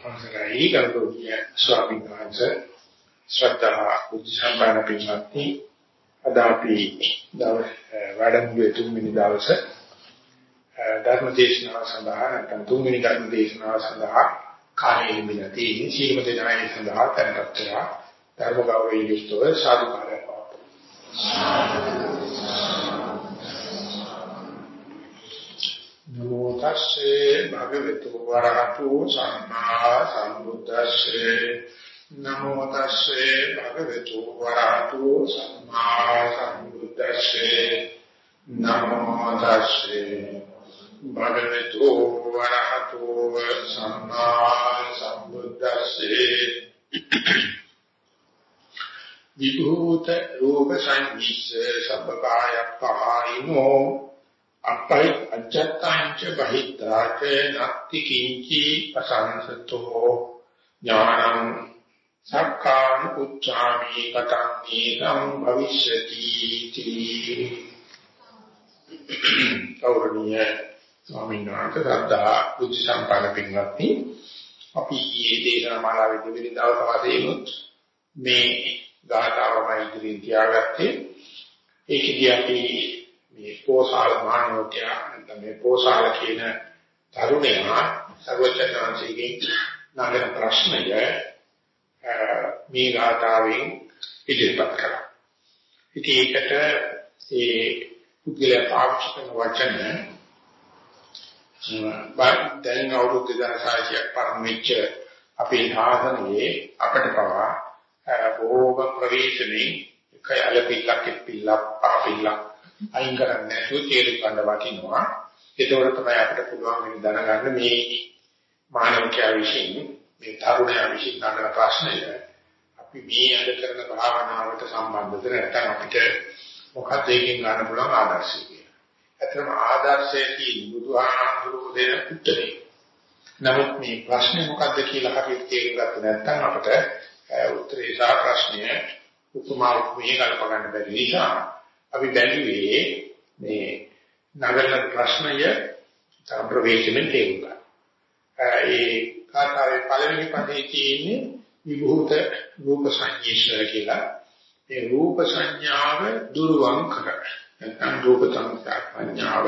අවසරයි. ගෞරවනීය ස්වාමීන් වහන්සේ ශ්‍රද්ධා බුද්ධ සම්පන්න පින්වත්නි. අද අපි දවස් වැඩමුළුවේ තුන්වෙනි දවසේ ධර්ම දේශනාව සඳහා නැත්නම් තුන්වෙනි ධර්ම දේශනාව සඳහා කාලය ලැබිලා තියෙන සීලම දෙනායි සඳහා tempත් වෙනවා ධර්ම ගෞරවයෙන් යුක්තව සාදුකාරය පවතුන නමෝ තස්සේ භගවතු වරහතු සම්මා සම්බුද්දස්සේ. නමෝ තස්සේ භගවතු වරහතු සම්මා සම්බුද්දස්සේ. නමෝ තස්සේ භගවතු වරහතු සම්මා සම්බුද්දස්සේ. විභූත රූප සංවිස්ස සබ්බකාය පහයිනෝ අපයි අජත්තංච බහිද්ධාච නත්ති කිංචි අසංසතෝ ඥානං සක්කාන උච්චාමි කතං නීතං භවිෂ්‍යති තී. කෞරණීය ස්වාමීන් වහන්සේ සද්ධා බුද්ධ සම්පන්න පින්වත්නි අපි ඊයේ දේශනා මාලාවේ දෙවෙනි දවස් වාදයේමුත් මේ ගාථාවම ඉදිරියෙන් තියාගත්තේ. ඒකදී අපි මේ පෝසාල මානවකයා නැත්නම් මේ පෝසාල කියන තරුණයා සර්වචනාංශයෙන් නගන ප්‍රශ්නය මේ ගාථාවෙන් ඉදිරිපත් කරා. ඉතින් ඒකට ඒ පුද්ගලයා පාවිච්චි කරන වචන දැන් අවුරුදු 2600ක් පරමෙච්ච අපේ සාසනයේ අපට පවා බොහෝම ප්‍රවේශමේ එකයි අලපිල්ලක් පිල්ලක් පාපිල්ලක් අයින් කරන්නේ නැතුව තේරුම් ගන්න වටිනවා. ඒකවල තමයි අපිට පුළුවන් වෙන දැනගන්න මේ මානවිකයා විසින් මේ තරුණයා විසින් නගන ප්‍රශ්නය අපි මේ අද කරන භාවනාවට සම්බන්ධද නැත්නම් අපිට මොකක්ද ඒකෙන් ගන්න පුළුවන් ආදර්ශය කියලා. ඇත්තම ආදර්ශය කියන්නේ බුදුහාමුදුරුවෝ දෙන උත්තරේ. නමුත් මේ ප්‍රශ්නේ මොකක්ද කියලා හරියට තේරුම් ගත්තේ නැත්නම් අපිට උත්තරේ සහ ප්‍රශ්නය උපමා උපමේ ගලප ගන්න බැරි නිසා අපි බැලුවේ මේ නගරන ප්‍රශ්නය ප්‍රවේශමෙන් තේරුම් ගන්න. ඒ කාතාවේ පළවෙනි පදේ තියෙන්නේ විභූත රූප සංඤේශය කියලා. ඒ රූප සංඥාව දුරවම් කර. නැත්නම් රූප සංඥාව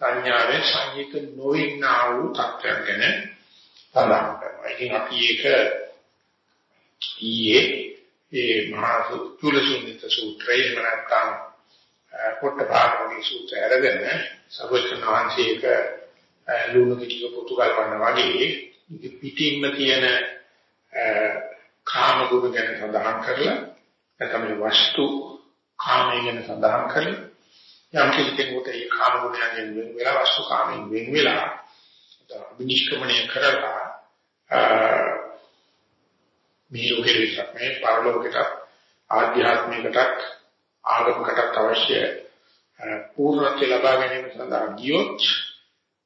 සංඥාවේ සංයක නොවින්නා වූ තත්ත්වයක් ගැන සඳහන් කරනවා. ඉතින් අපි ඒක ඊයේ ඒ මහා චූලසුන්නිත සූත්‍රයේ නැත්නම් පොට්ටපාදෝගේ සූත්‍රය අරගෙන සර්වඥාන්සේක ලුණු කිටික පුතු කල්පන්න වගේ පිටින්ම තියෙන කාම ගුණ ගැන සඳහන් කරලා නැත්නම් වස්තු කාමය ගැන සඳහන් කරලා යම් කෙනෙකුට ඒ කාම ගුණයන් වෙන වෙලා වස්තු කාමයෙන් වෙන වෙලා විනිශ්චයමණය කරලා මේ ලෝකෙ විතරක් නෙවෙයි පරලෝකෙට ආධ්‍යාත්මිකටත් ආගමකටත් අවශ්‍ය පූර්ණත්ව ලබා ගැනීම සඳහා ගියොත්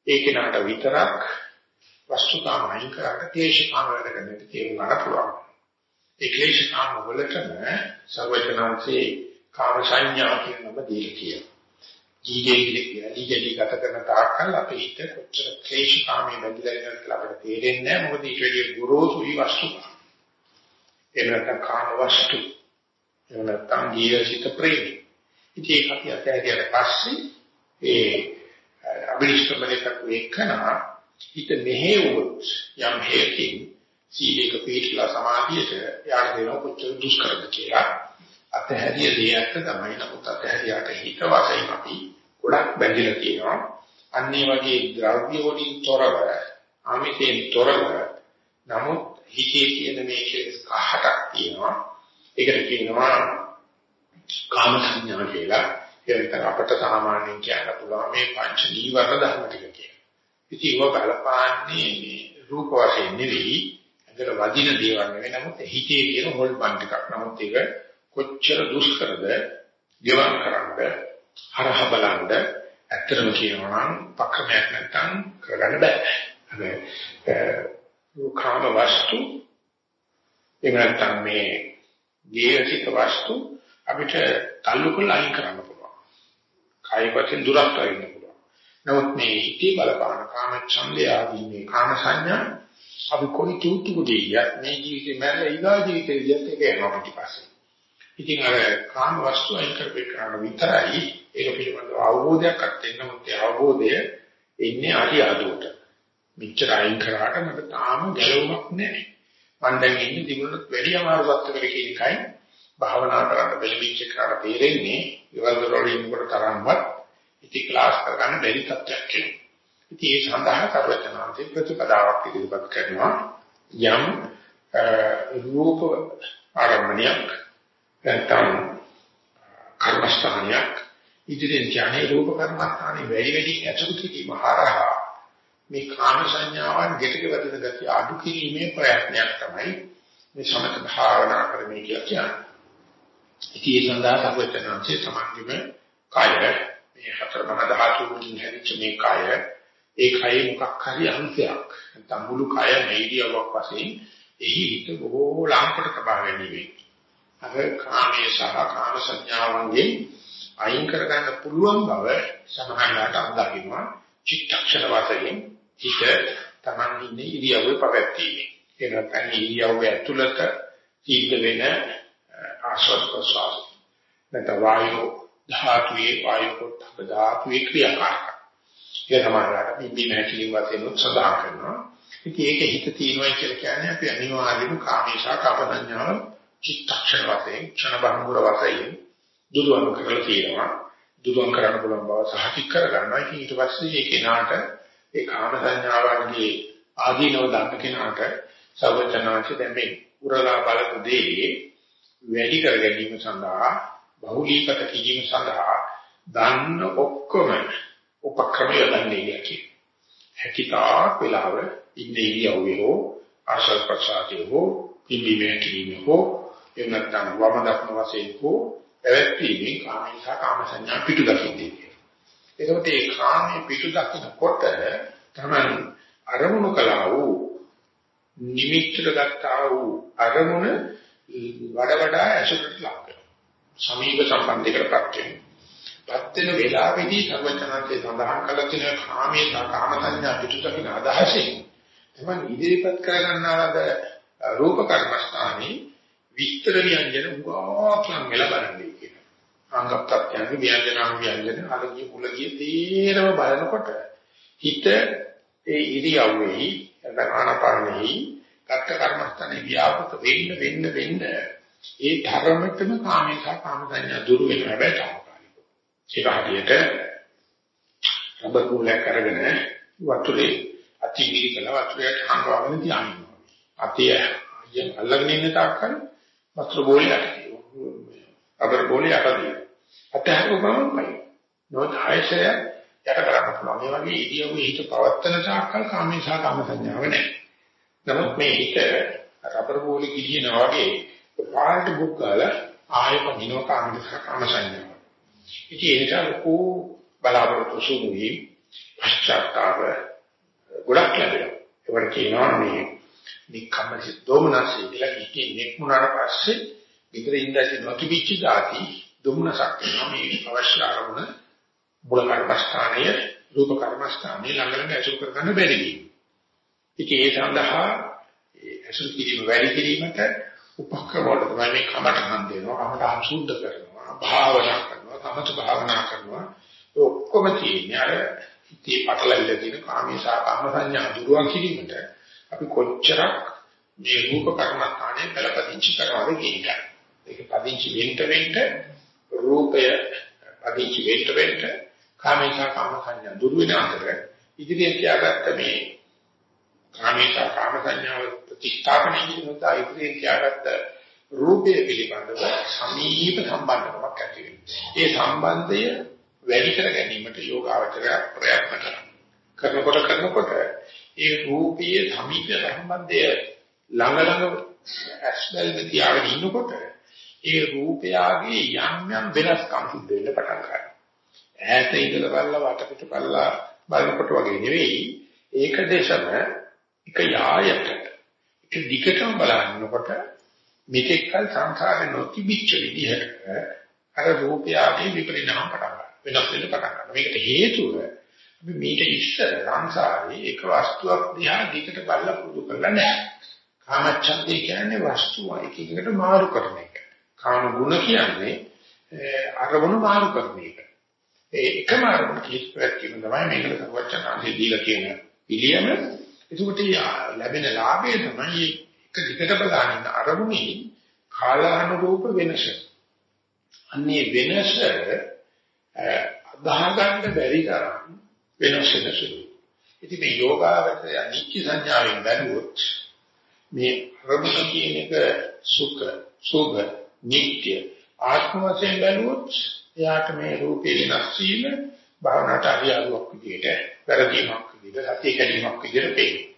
ඒ කෙනාට විතරක් වස්තුකාම අයින් කරාට ක්ලේශකාම වැඩ කරන්නට තේරුම් ගන්න පුළුවන්. ඒ ක්ලේශකාම වලටම සර්වඥාන්සේ කාම සංඥා කියන නම දීලා කියනවා. ජීගේ ඉලක්කය ගත කරන තාක්කල් අපේ හිත කොච්චර ක්ලේශකාමී බැඳලා ඉන්නවද කියලා අපිට තේරෙන්නේ නැහැ. මොකද ඊට වැඩිය ගොරෝසුයි වස්තුකාම. එහෙම නැත්නම් කාම වස්තු. එහෙම නැත්නම් ජීවිත ප්‍රේමී. ඉතින් ඒක අපි අතහැරියට පස්සේ ඒ අභිනිෂ්ක්‍රමණය කරපු එකනා හිත මෙහෙවුවොත් යම් හේකින් සීලේක පිළිලා සමාධියට යාට දෙන කොච්චර දුෂ්කරද කියලා අතහැරිය දෙයක් තමයි නමුත් අතහැරියට හිත වශයෙන් අපි ගොඩක් බැඳිලා තියෙනවා අන්නේ වගේ ද්‍රව්‍ය වලින් තොරව ආමිතෙන් තොරව නමුත් හිතේ තියෙන මේ කෙලස් කහටක් තියෙනවා. ඒකට කියනවා කාම සංඥා කියලා. ඒක අපට සාමාන්‍යයෙන් කියන්න පුළුවන් මේ පංච නීවරණ ධර්ම ටික කියලා. ඉතින් ඒව බලපාන්නේ මේ රූප වශයෙන් නෙවෙයි, ඒකට වදින දේවල් නෙවෙයි. නමුත් හිතේ තියෙන හොල් බන් ටිකක්. නමුත් ඒක කොච්චර දුෂ්කරද, ගෙවම් කරන්නද, හරහ බලන්න ඇත්තටම කියනවා නම් පක්‍රමයක් නැත්තම් කරගන්න බෑ. හැබැයි කාම වස්තු එහෙම නැත්නම් මේ ජීවිත වස්තු අපිට තල්ලු කරලා අයින් කරන්න පුළුවන්. කායි වචෙන් දුරස්ත වෙන්න පුළුවන්. නමුත් මේ හිතේ බලපාන කාම ඡන්දය ආදී මේ කාම සංඥා අපි කොයි තුතු කුඩියක් මේ ජීවිතේ මැරලා ඊගා ජීවිතේ විදිහට ඒක යනවා පිටිපස්සේ. ඉතින් අර කාම වස්තු අයින් කරපේ කරන විතරයි ඒක පිළිබඳව අවබෝධයක් අත්දෙන්න මොකද අවබෝධය ඉන්නේ අරි ආදුවට. මෙච්චර අයින් කරාට මට තාම ගැලවුමක් නැහැ. මම දැන් ඉන්නේ දිනුනොත් වැඩි අමාරු වත්තකට කියන එකයි භාවනා කරන්න බැලිච්ච කරලා තේරෙන්නේ ඉවල් වල ඉන්නකොට තරම්වත් ඉති ක්ලාස් කරගන්න බැරි තත්ත්වයක් කියලා. ඉතින් ඒ සඳහා කරවචනාන්තේ ප්‍රතිපදාවක් ඉදිරිපත් කරනවා යම් රූප ආරම්භණයක් නැත්නම් කර්මස්ථානයක් ඉදිරියෙන් ඥානේ රූප කර්මස්ථානේ වැඩි වැඩි ඇතුළු කිරීම හරහා මේ කාම සංඥාවන් ගෙටක වැදෙන ගතිය අඩු කිරීමේ ප්‍රයත්නයක් තමයි මේ සමත භාවනා කරන්නේ කියලා කියන්නේ. ඉතින් ඒ සඳහා සර්වඥාන්සේ තමන්ගේම කාය මේ හතර මහ ධාතු වලින් හැදිච්ච මේ කාය ඒ කයේ මොකක් හරි අංශයක් නැත්නම් මුළු කය මේදියාවක් වශයෙන් එහි හිත බොහෝ ලාම්පට තබා ගැනීම. අර කාමයේ සහ කාම සංඥාවන්ගෙන් අයින් කරගන්න පුළුවන් බව සමහරවිට අත්දකින්නවා චිත්තක්ෂණ වශයෙන් හිත Taman ඉන්නේ ඉරියව්වේ පවැත්ීමේ. ඒ නැත්නම් ඉරියව්වේ ඇතුළත සිද්ධ වෙන ආශ්වාස ප්‍රශ්වාස. නැත්නම් වායු ධාතුවේ වායු කොට ධාතුවේ ක්‍රියාකාරකම්. ඒක සමානවට බිම්බි නැතිලින් වශයෙන් උත්සාහ කරනවා. ඉතින් ඒක හිත තියෙනවා කියලා කියන්නේ අපි අනිවාර්යයෙන්ම කාමේශා කපනඥාව චිත්තක්ෂණ වශයෙන් ක්ෂණ බහුර වශයෙන් දුරුවන් කරලා තියෙනවා. දුරුවන් කරන්න පුළුවන් බව සහතික කරගන්නවා. ඉතින් ඊට පස්සේ ඒ කෙනාට ඒ කාම සංඥාවන්ගේ ආදීනව දන්න කෙනාට සර්වචනාංශ දැන් මේ උරලා බලපු දේ වැඩි කර ගැනීම සඳහා බහුලීකත කිරීම සඳහා දන්න ඔක්කොම උපක්‍රම යොදන්නේ කියන. හැකිතාක් වෙලාව ඉන්නේ ඉරියව්වේ හෝ ආශල් ප්‍රසාදේ හෝ පිළිමේ කිරීමේ හෝ එහෙම නැත්නම් වම දක්න වශයෙන් හෝ පැවැත්වීමේ කාමීසා කාම සංඥා පිටු දකින්නේ. ඒකට ඒ කාමයේ පිටු දකින්නකොට තමයි අරමුණු කළා වූ නිමිත්තට ගත්තා වූ අරමුණ වඩා වඩා ඇසුරට ලක් වෙනවා. සමීප සම්බන්ධයකටපත් වෙනවා. පත් වෙන වෙලාවේදී සර්වඥාන්සේ සඳහන් කළ තියෙන කාමයේ කාම සංඥා පිටුදකින අදහසින් තමයි ඉදිරිපත් කරගන්නාද රූප කර්මස්ථානයේ විස්තර ව්‍යංජන උගාක්ලම් වෙලා බලන්නේ කියන. අංග ප්‍රත්‍යංග ව්‍යංජනාම ව්‍යංජන අරගිය මුලගිය තේරම බලනකොට හිත ඒ ඉරියව්වෙහි ආනාපානෙහි කට්ට කර්මස්ථානේ ව්‍යාපෘත වෙන්න වෙන්න වෙන්න ඒ ධර්මතම කාමේසා කාම සංඥා දුරු වෙනවා හැබැයි ඒක හරියට රබර් කූලයක් අරගෙන වතුරේ අතිවිලි කළ වතුරට හංගවගෙන තියානිනවා. අතිය අයියෙන් අල්ලගෙන ඉන්න තාක්කල් වතුර බෝලයක් රබර් බෝලේ යටදී. අතහැරපු ගමන් පයි. නොත් ආයශය යට කරන්න පුළුවන්. මේ වගේ ඉදියුවේ හිත පවත්තන තාක්කල් කාමේශා කාම සංඥාව නැහැ. නමුත් මේ හිත රබර් බෝලේ ගිහිනා වගේ පාට බුක් ගාලා ආයෙ පදිනව කාමේශා කාම සංඥාව. ඉතින් ඒ නිසා ලොකු බලාපොරොත්තු සුමුයි පශ්චාත්තාප ගොඩක් ලැබෙනවා. ඒවට කියනවා මේ නික්කම්මසි දෝමනසි කියලා කිව්වේ නෙක්මුණාට පස්සේ විතර ඉඳලා නොතිබිච්ච ධාති දුම්නසක් වෙනවා මේ අවශ්‍ය ආරමුණ මුල කර්මස්ථානයේ රූප කර්මස්ථානයේ ළඟ ඇසුරු කරගන්න බැරි වීම. ඉතින් ඒ සඳහා ඇසුරු කිරීම වැඩි කිරීමට උපක්‍රම වල තමයි මේ කමඨහන් දෙනවා. කමඨහන් සුද්ධ කරනවා. භාවනා කරනවා. සමත භාවනා කරනවා ඔක්කොම තියෙන්නේ අර හිතේ පටලැවිලා තියෙන කාමීසා කාම සංඥා දුරුවන් කිරීමට අපි කොච්චරක් මේ රූප කර්මස්ථානයේ පළපදිංචි කරනවද කියන එක. ඒක පදිංචි වෙන්න වෙන්න රූපය පදිංචි වෙන්න වෙන්න කාමීසා කාම සංඥා දුරු වෙන අතර ඉදිරියට තියාගත්ත මේ කාමීසා කාම සංඥාව ප්‍රතිස්ථාපනය කිරීමට ඉදිරියට තියාගත්ත රූපය පිළිබඳව සමීප සම්බන්ධකමක් ඇති ඒ සම්බන්ධය වැඩි කර ගැනීමට යෝගාවචරය ප්‍රයත්න කරනවා. කරනකොට කරනකොට ඒ රූපයේ සමීප සම්බන්ධය ළඟ ළඟ ඇස්වැල් තියාගෙන ඉන්නකොට ඒ රූපයගේ යම් යම් වෙනස්කම් සිද්ධ වෙන්න පටන් ගන්නවා. ඈත ඉඳලා බලලා වටපිට බලලා බලනකොට වගේ නෙවෙයි ඒක දේශම එක යායට එක දිගටම බලනකොට මෙතෙක්කල් සංසාරේ නොතිබිච්ච විදිහට අර රූපයගේ විපරිණාම පටන් ගන්නවා. වෙනස් වෙන්න පටන් ගන්නවා. මේකට හේතුව මේක ඉස්සර සංසාරේ එක වස්තුවක් දිහා දිකට බලලා පුරුදු කරලා නැහැ. කාමච්ඡන්දේ කියන්නේ වස්තුව එකකට මාරු කරන එක. කාම ගුණ කියන්නේ අරමුණු මාරු කරන එක. ඒ එකම අරමුණ කිහිපයක් කියන තමයි මේකට සර්වචනාන්සේ දීලා කියන පිළියම. ඒකට ලැබෙන ලාභය තමයි එක දිගට බලන අරමුණේ කාලානුරූප වෙනස. අන්නේ වෙනස අදාහ ගන්න බැරි තරම් වෙනස් වෙනසුළු. ඉතින් මේ යෝගාවචරය නිත්‍ය සංඥාවෙන් බැලුවොත් මේ අරමුණ කියන එක සුඛ, සුභ, නිත්‍ය ආත්ම වශයෙන් බැලුවොත් එයාට මේ රූපේ වෙනස් වීම භාවනාවට අරියාවක් විදිහට වැරදීමක් විදිහට සතිය කැඩීමක් විදිහට පේනවා.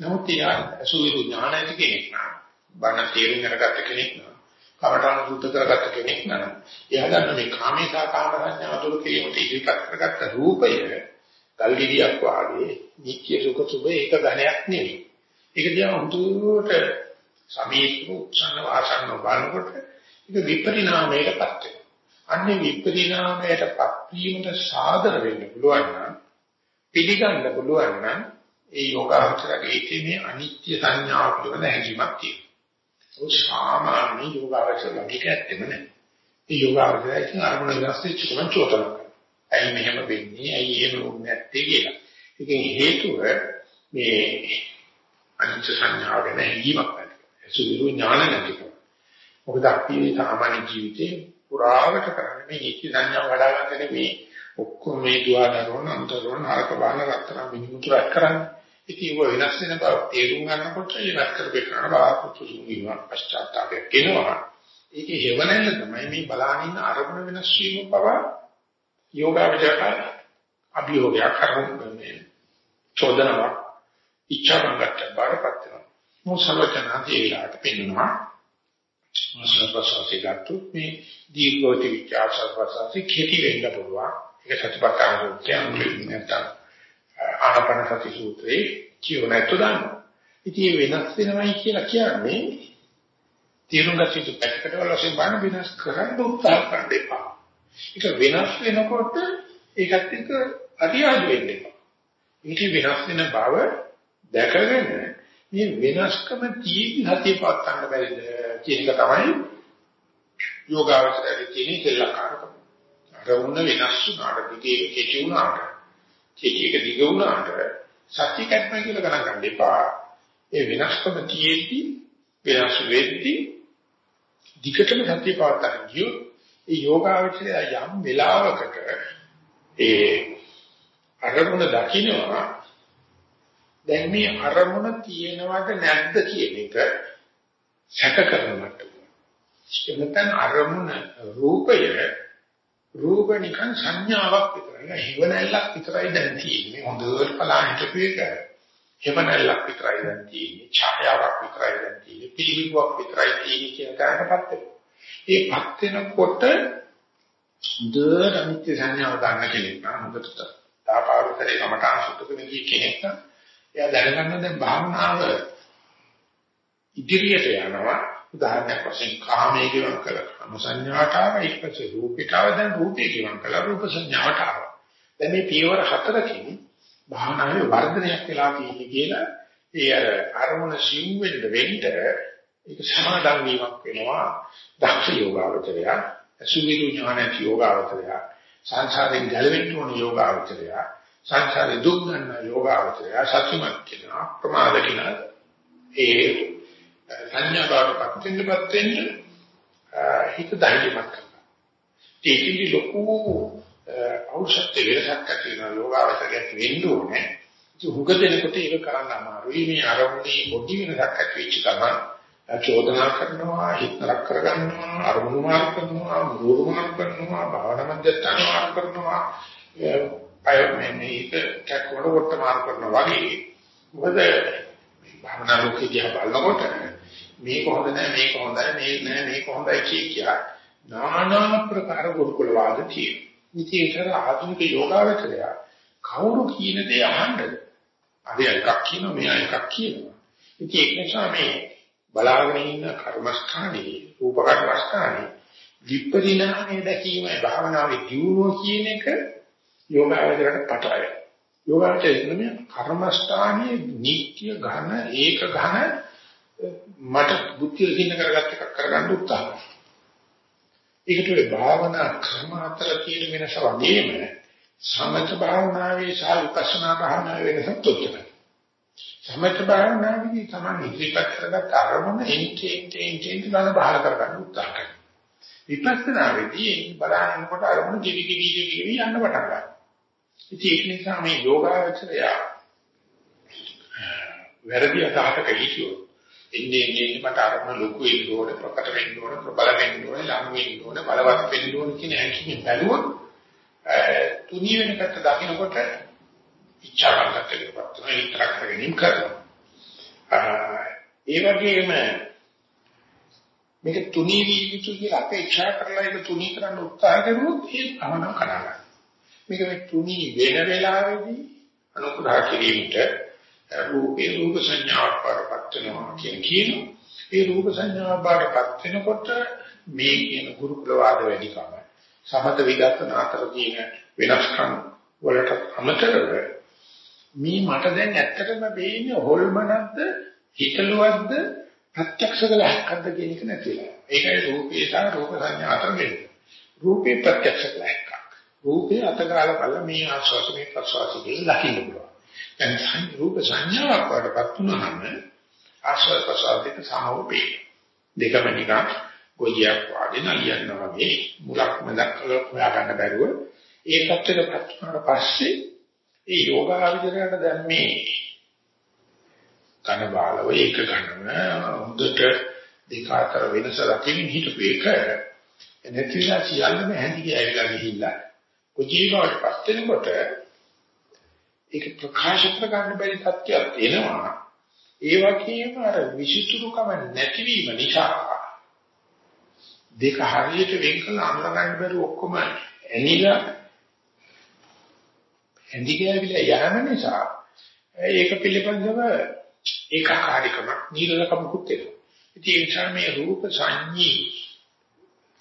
නමුත් එයා අසුවිරු ඥාන ඇති කෙනෙක් නම් බණ තේරුම් අරගත්ත කෙනෙක් නම් කමඨාන සුද්ධ කරගත්ත කෙනෙක් නම් එයා දන්න මේ කාමේසා කාම සංඥා තුළ කිරීමට ඉදිරිපත් කරගත්ත රූපය ගල්ගිරියක් වාගේ නිත්‍ය සුඛ සුභ ඒක ඝණයක් නෙවෙයි. ඒක දිහා හුදුවට සමීප උත්සන්න වාසන්න බලනකොට ඒක විපරිණාමයකටපත් වෙනවා. අන්නේ විපරිණාමයටපත් වීමට සාදර වෙන්න පුළුවන් නම් පිළිගන්න පුළුවන් නම් ඒ යෝගාවචරයේ ඒකේ අනිත්‍ය සංඥාව පිළිබඳ හැඟීමක් තියෙනවා. ਉਹ සාමාන්‍ය යෝගාවචර ලෝකයක් ඇත්තෙම නැහැ. ඒ යෝගාවචරයෙන් අරමුණ වෙනස් වෙච්ච ගමන් චෝදනා ඇයි මෙහෙම වෙන්නේ? ඇයි එහෙම වුනේ නැත්තේ කියලා. ඒකෙන් හේතුව මේ අනිත්‍ය සංඥාව ගැන හැඟීමක් නැතිකම. සුදුරු ඥාන නැතිකම. මොකද අපි මේ සාමාන්‍ය ජීවිතේ පුරාවට කරන්නේ මේ නිත්‍ය සංඥාව වඩා ගන්න නෙමෙයි. ඔක්කොම මේ දුවදරන අන්තරෝන හරක බාන රත්තරන් මිනිමුතුරක් කරන්නේ. ඉතින් ඒව වෙනස් වෙන බව තේරුම් ගන්නකොට ඒ වෙනස් කරපේ කරන බලාපොරොත්තු සුන්වීම පශ්චාත්තාපයක් එනවා. ඒකේ හේවණල්ල තමයි මේ බලාගෙන අරමුණ වෙනස් වීම පවා යෝගාවචරයට අභියෝගයක් කරන්නේ චෝදනාවක් ඉච්ඡාවකට බාරපත් වෙනවා. මොසලචනාදී ඒලාට පෙන්වනවා. මාසවසති ගත්තු මේ දීර්ඝෝති විචාරසවසති කෙටි වෙන්න පුළුවන්. ඒක සතිපට්ඨාන සූත්‍රයෙන් නැත්නම් ආනපන සති සූත්‍රේ කියවනතු දාන්න. ඉතින් වෙනස් වෙනවයි කියලා කියන්නේ තීරුම් ගත යුතු පැත්තකට වලසෙන් බාන වෙනස් කරන්න උත්සාහ කරන්න එපා. ඒක වෙනස් වෙනකොට ඒකත් එක්ක අරියාදු වෙන්න එපා. ඒක වෙනස් වෙන බව දැකගෙන මේ වෙනස්කම තීවි හතිය පාත් ගන්න බැරිද කියන එක තමයි යෝගාවචරයේ තියෙන කෙලකාරකම. අර වුණ වෙනස් වුණාට දිගේ කෙටි වුණාට කෙටි එක දිග වුණාට සත්‍ය කැක්ම කියලා ගණන් ගන්න එපා. ඒ වෙනස්කම තියෙද්දි වෙනස් වෙද්දි දිගටම සත්‍ය පාත් ගන්න ගියොත් ඒ යෝගාවචරය යම් වෙලාවකට ඒ අරමුණ දකින්නවා දැන් මේ අරමුණ තියෙනවද නැද්ද කියන එක සැක කරනවට එතන අරමුණ රූපය රූප නිකන් සංඥාවක් විතරයි. හිවණැල්ලක් විතරයි දැන් තියෙන්නේ. හොඳට බලන්න හිටපු එක. හිවණැල්ලක් විතරයි දැන් තියෙන්නේ. ඡායාවක් විතරයි දැන් තියෙන්නේ. පිළිබිඹුවක් විතරයි තියෙන්නේ කියන කාරණාපත් වෙනවා. ඒපත් වෙනකොට දුර අනිත්‍ය සංඥාව ගන්න කෙනෙක් නම් හොඳට තාපාවතරේ කමට අසුතුක වෙදී කෙනෙක් නම් එයා දැනගන්න දැන් භාවනාව ඉදිරියට යනවා. උදාහරණයක් වශයෙන් කාමයේ ගිවන් කළා කාම සංඥාවට ආවා. ඊට පස්සේ රූපයට ආවා දැන් රූපේ ගිවන් කළා. රූප සංඥාවට ආවා. දැන් මේ පියවර හතරකින් භාවනාවේ වර්ධනයක් වෙලා තියෙන්නේ කියලා ඒ අර අරමුණ සිව් වෙන්න වෙන්න ඒක සමාදන් වීමක් වෙනවා. දක්ෂ යෝගාවචරය අසුවිරු ඥානති යෝගාවචරය සංසාරයෙන් ගැලවෙන්න ඕන යෝගාවචරය සංසාරේ දුක් ගන්න යෝගාවචරය සත්‍යමත් කියන ප්‍රමාද කියන ඒ සංඥා බවටපත් වෙන්නපත් වෙන්න හිත ධෛර්යමත් කරනවා. ඒකෙදි ලොකු ඖෂධ වෙනසක් ඇති වෙන යෝගාවචරයක් වෙන්න ඕනේ. ඒක හුඟ දෙනකොට ඒක කරන්න අමාරුයි. මේ අරමුණේ පොඩි වෙනසක් ඇති වෙච්ච ගමන් චෝදනා කරනවා හිතනක් කරගන්නවා අරමුණු මාර්ග කරනවා මුරුරු මාර්ග කරනවා භාවනා මධ්‍යස්ථාන මාර්ග කරනවා අය මේ මේක කැක්කොඩ කොට මාර්ග කරනවා වගේ. මොකද භාවනා ලෝකේ දිහා බලනකොට මේක හොඳ නැහැ මේක හොඳයි මේක නෑ මේක හොඳයි කිය කියා নানা ප්‍රකාර ගුරුකුල වාද තියෙනවා. ඉතින් ඒතර ආධුනික යෝගාවචරය කවුරු කියන දේ අහන්නද? අර එකක් කියනවා මෙයා එකක් කියනවා. ඉතින් ඒක නිසා මේ බලාගෙන ඉන්න කර්මස්ථානයේ රූප කර්මස්ථානයේ විපරිණාමය දැකීමයි භාවනාවේ දියුණුව කියන එක යෝගාවචරයට පටලයි. යෝගාචරයේ මේ කර්මස්ථානයේ නිත්‍ය ඝන ඒක ඝන මට බුද්ධිය දින කරගත්ත එකක් කරගන්න උත්සාහ කරනවා. ඒකට ඒ භාවනා ක්‍රම අතර තියෙන වෙනස වගේම සමථ භාවනාවේ සහ විපස්සනා භාවනාවේ වෙනසත් උච්චයි. සමථ භාවනාවේදී තමයි ඉතිපත් කරගත් අරමුණ එන්ටි එන්ටි එන්ටි ගන්න බහල කරගන්න උත්සාහ කරනවා. විපස්සනාවේදී බලනකොට අරමුණ කිවි කිවි කිවි යන්න පටන් ගන්නවා. ඉතින් ඒක නිසා මේ යෝගාවචරය වැරදි අදහසක හිටියොත් එන්නේ එන්නේ මට අරමුණ ලොකු වෙන්න ඕනේ ප්‍රකට වෙන්න ඕනේ ප්‍රබල වෙන්න ඕනේ ලඟ වෙන්න ඕනේ බලවත් වෙන්න ඕනේ කියන හැකියින් බැලුවොත් තුනී වෙන පැත්ත දකින්නකොට ඉච්ඡාවකට ඉපත් වෙන විතරක් කරගෙන කරනවා. ඒ වගේම මේක තුනී වී යුතු කියලා අපේක්ෂා කරලා ඒක තුනී කරන්න උත්සාහ කරුවොත් ඒ භවනා කරනවා මේක මේ තුනී වෙන වෙලාවේදී අනුග්‍රහ කිරීමට රූපේ රූප සංඥාවක් වඩපත් වෙනවා කියන කියනවා. ඒ රූප සංඥාවක් වඩපත් වෙනකොට මේ කියන ගුරුකුල වාද වැඩිකම සමත විගතන අතර තියෙන වෙනස්කම් වලට අමතරව මේ මට දැන් ඇත්තටම වෙන්නේ හොල්මනක්ද හිතලුවක්ද ප්‍රත්‍යක්ෂ කළහක්ද කියන එක නැතිලා. ඒකයි රූපේ සහ රූප සංඥා අතර වෙන්නේ. රූපේ ප්‍රත්‍යක්ෂ කළහක්. රූපේ අතගාල බලලා මේ ආස්වාද මේ ප්‍රසවාස කියලා දකින්න පුළුවන්. දැන් රූප සංඥාවක් වඩපත් වුණාම ආස්වාද ප්‍රසවාස දෙක සමෝපේ. දෙකම නිකන් ගොජියක් වගේ නලියනවා වගේ මුලක් මැදක් හොයා ගන්න බැරුව ඒ පැත්තටපත් වුණාට පස්සේ ඒ යෝගාවචරයට දැන් මේ කන බාලව ඒක ගන්නව හොඳට දෙක අතර වෙනස රකින්න හිටපු එක නැතිලා සියල්ලම හැඳි ගෑවිලා ගිහිල්ලා කුජීවවටපත් වෙනකොට ඒක ප්‍රකාශ කර ගන්න බැරි තත්ත්වයක් එනවා. ඒ වගේම අර විසිතුරුකම නැතිවීම නිසා දෙක හරියට වෙන් කළ අඳුර ගන්න බැරි ඔක්කොම ඇනිලා ඇඳි ගෑවිලා යන නිසා ඒක පිළිබඳව ඒකාකාරීකමක් නිරලකමකුත් එනවා. ඉතින් ඒ නිසා මේ රූප සංඤී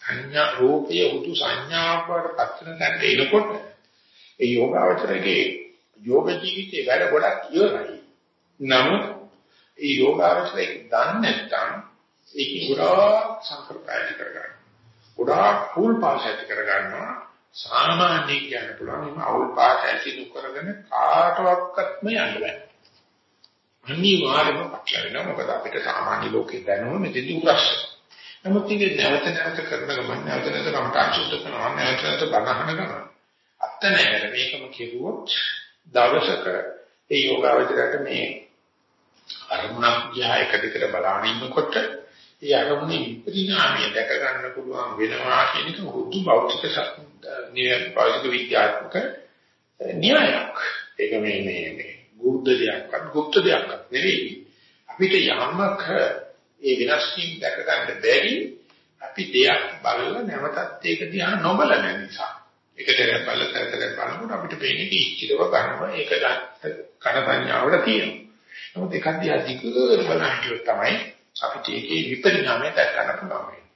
සංඥා රූපයේ උතු සංඥාවට පත්වන තැනට එනකොට ඒ යෝගාවචරයේ යෝග ජීවිතේ වැඩ ගොඩක් ඉවරයි. නමුත් ඒ යෝගාවචරයේ දන්නේ නැත්නම් ඒක ගොඩාක් සංකල්පයටි කරගන්න. ගොඩාක් ෆුල් පාස් ඇති කරගන්නවා. සාමාන්‍ය කියන්න පුළුවන් මේ අවුල් පාස් ඇති නොකරගෙන කාටවත්ම යන්න බෑ. අනිවාර්යයෙන්ම පටල වෙනවා. මොකද අපිට සාමාන්‍ය ලෝකේ දැනුම මෙතෙන්දි උරස්ස. නමුත් මේක නැවත නැවත කරන ගමන් නැවත නැවත කමටහන් සුද්ධ කරනවා නැවත නැවත බණහන ගමන් අත්ත නැහැ මේකම කෙරුවොත් දවසක ඒ යෝගාවචරයට මේ අරමුණක් දිහා එක දිගට බලාගෙන ඉන්නකොට ඒ අරමුණේ විපරිණාමය දැක ගන්න පුළුවන් වෙනවා කියන එක හුදු භෞතික නියම භෞතික විද්‍යාත්මක න්‍යායක්. ඒක මේ මේ මේ ගුප්ත දෙයක්වත් ගුප්ත දෙයක්වත් නෙවෙයි. අපිට යමක ඒ වෙනස් වීම දැක ගන්න බැරි අපි දෙයක් බලලා නැවතත් ඒක දිහා නොබලන නිසා එකට බලලා තැතර බලනකොට අපිට පේන්නේ ඉච්චිතව ගන්නවා ඒක කන සංඥාවල තියෙනවා. නමුත් එකක් දිහා දිගට බලනකොට තමයි අපිට ඒකේ විපරිණාමය දක්වන්න පුළුවන් වෙන්නේ.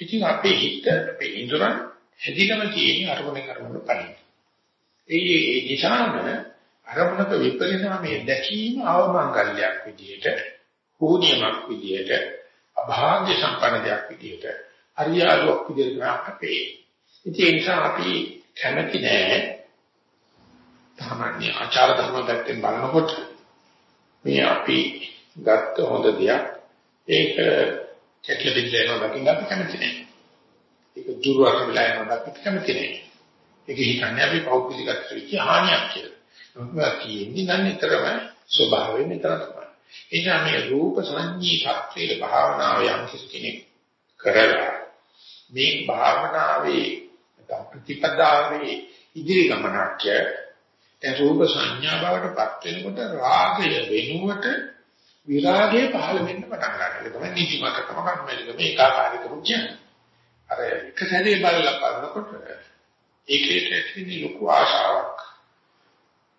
ඉතින් අපේ හිත අපේ ඉන්ද්‍රයන් හැදිනම තියෙන අරමුණ කරමුණු පරිදි. ඒ නිසාම අරමුණක විපරිණාමය දැකීම අවමංගල්‍යයක් විදිහට හෝනියමක් විදියට අභාග්‍ය සම්පන්න දෙයක් විදියට අරියාලුවක් විදියට අපේ. ඉතින් ඒ නිසා අපි කැමති නෑ සාමාන්‍ය ආචාර ධර්ම පැත්තෙන් බලනකොට මේ අපි ගත්ත හොඳ දෙයක් ඒක කැටල දෙන්න දකින්න අපි කැමති නෑ. ඒක දුර්වර්ධ වෙලා යනවා අපි කැමති නෑ. ඒක හිතන්නේ අපි පෞද්ගලිකත්වයේ වෙච්ච හානියක් කියලා. මොකද කියන්නේ නම් නිතරම ස්වභාවයෙන් නිතර තමයි. එනිසා මේ රූප සංඤී ත්‍ත්වයේ භාවනාව යම් කෙනෙක් කරලා මේ භාවනාවේ ප්‍රතිපදාවේ ඉදිරි ගමනක් දැන් රූප සංඥා බවට පත් වෙනකොට රාගය වෙනුවට විරාගය පහළ වෙන්න පටන් ගන්නවා. ඒක තමයි නිදිමතකම කර්මයක මේ ඒකාකාරීකම කියන්නේ. අර එක සැරේ බලලා බලනකොට ඒකේට ඇතිවෙන ලොකු ආශාවක්.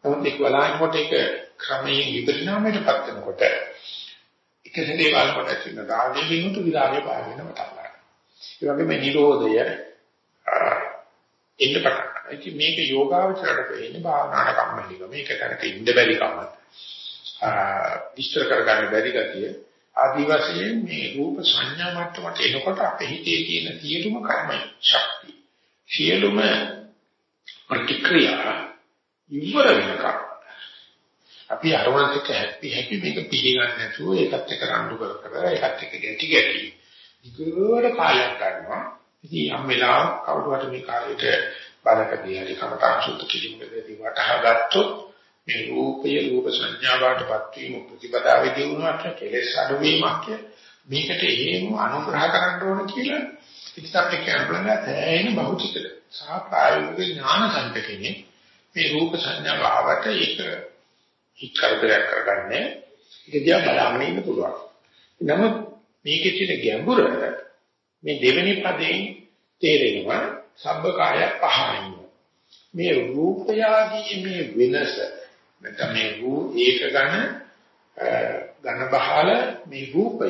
නමුත් ඒක බලනකොට ඒක ක්‍රමයෙන් විපරිණාමයට පත් වෙනකොට එක සැරේ බලනකොට ඇතිවෙන රාගය වෙනුවට විරාගය පහළ වෙන්න පටන් ගන්නවා. ඒ වගේම නිරෝධය එන්න පටන් ගන්නවා. ගන්නවා. ඉතින් මේක යෝගාවචරයට වෙන්නේ භාවනාවට කම්මැලිකම. මේක තැනක ඉන්න බැරි කම. විස්තර කරගන්න බැරි ගතිය. ආදි වශයෙන් මේ රූප සංඥා මට්ටමට එනකොට අපේ හිතේ තියෙන සියලුම කර්ම ශක්තිය සියලුම ප්‍රතික්‍රියා ඉවර වෙනකම් අපි අරමුණත් එක්ක හැපි හැපි මේක පිළිගන්නේ නැතුව ඒකත් එක්ක රණ්ඩු කර කර ඒකත් එක්ක ගැටි ගැටි ඉක්‍රෝඩ කාලයක් ගන්නවා. ඉතින් යම් වෙලාවක කවුරුහට මේ කාලෙට බරකදී හරි කමතාන් සුද්ධ කිරීමකදී වටහා ගත්තොත් මේ රූපය රූප සංඥාවටපත් වීම ප්‍රතිපදාවේදී වුණාට කෙලෙස් අඩුවීමක් මේකට එහෙම අනුග්‍රහ කරන්න ඕන කියලා ඉතින් අපිට කියන්න පුළුවන්. තැයින භෞතික සහ ප්‍රායෝගික ඥාන සංකේතනේ. මේ රූප සංඥාව ආවට ඒක හිත කරදරයක් කරගන්නේ ඒක දිහා බලන්න ඉන්න පුළුවන්. නමුත් මේකේ තියෙන ගැඹුර මේ දෙවෙනි පදයෙන් තේරෙනවා සබ්බකාය පහයින්. මේ රූපයාදී මේ වෙනස නැත්නම් මේ රූ ඒක ගන්න ඝන බහල මේ රූපය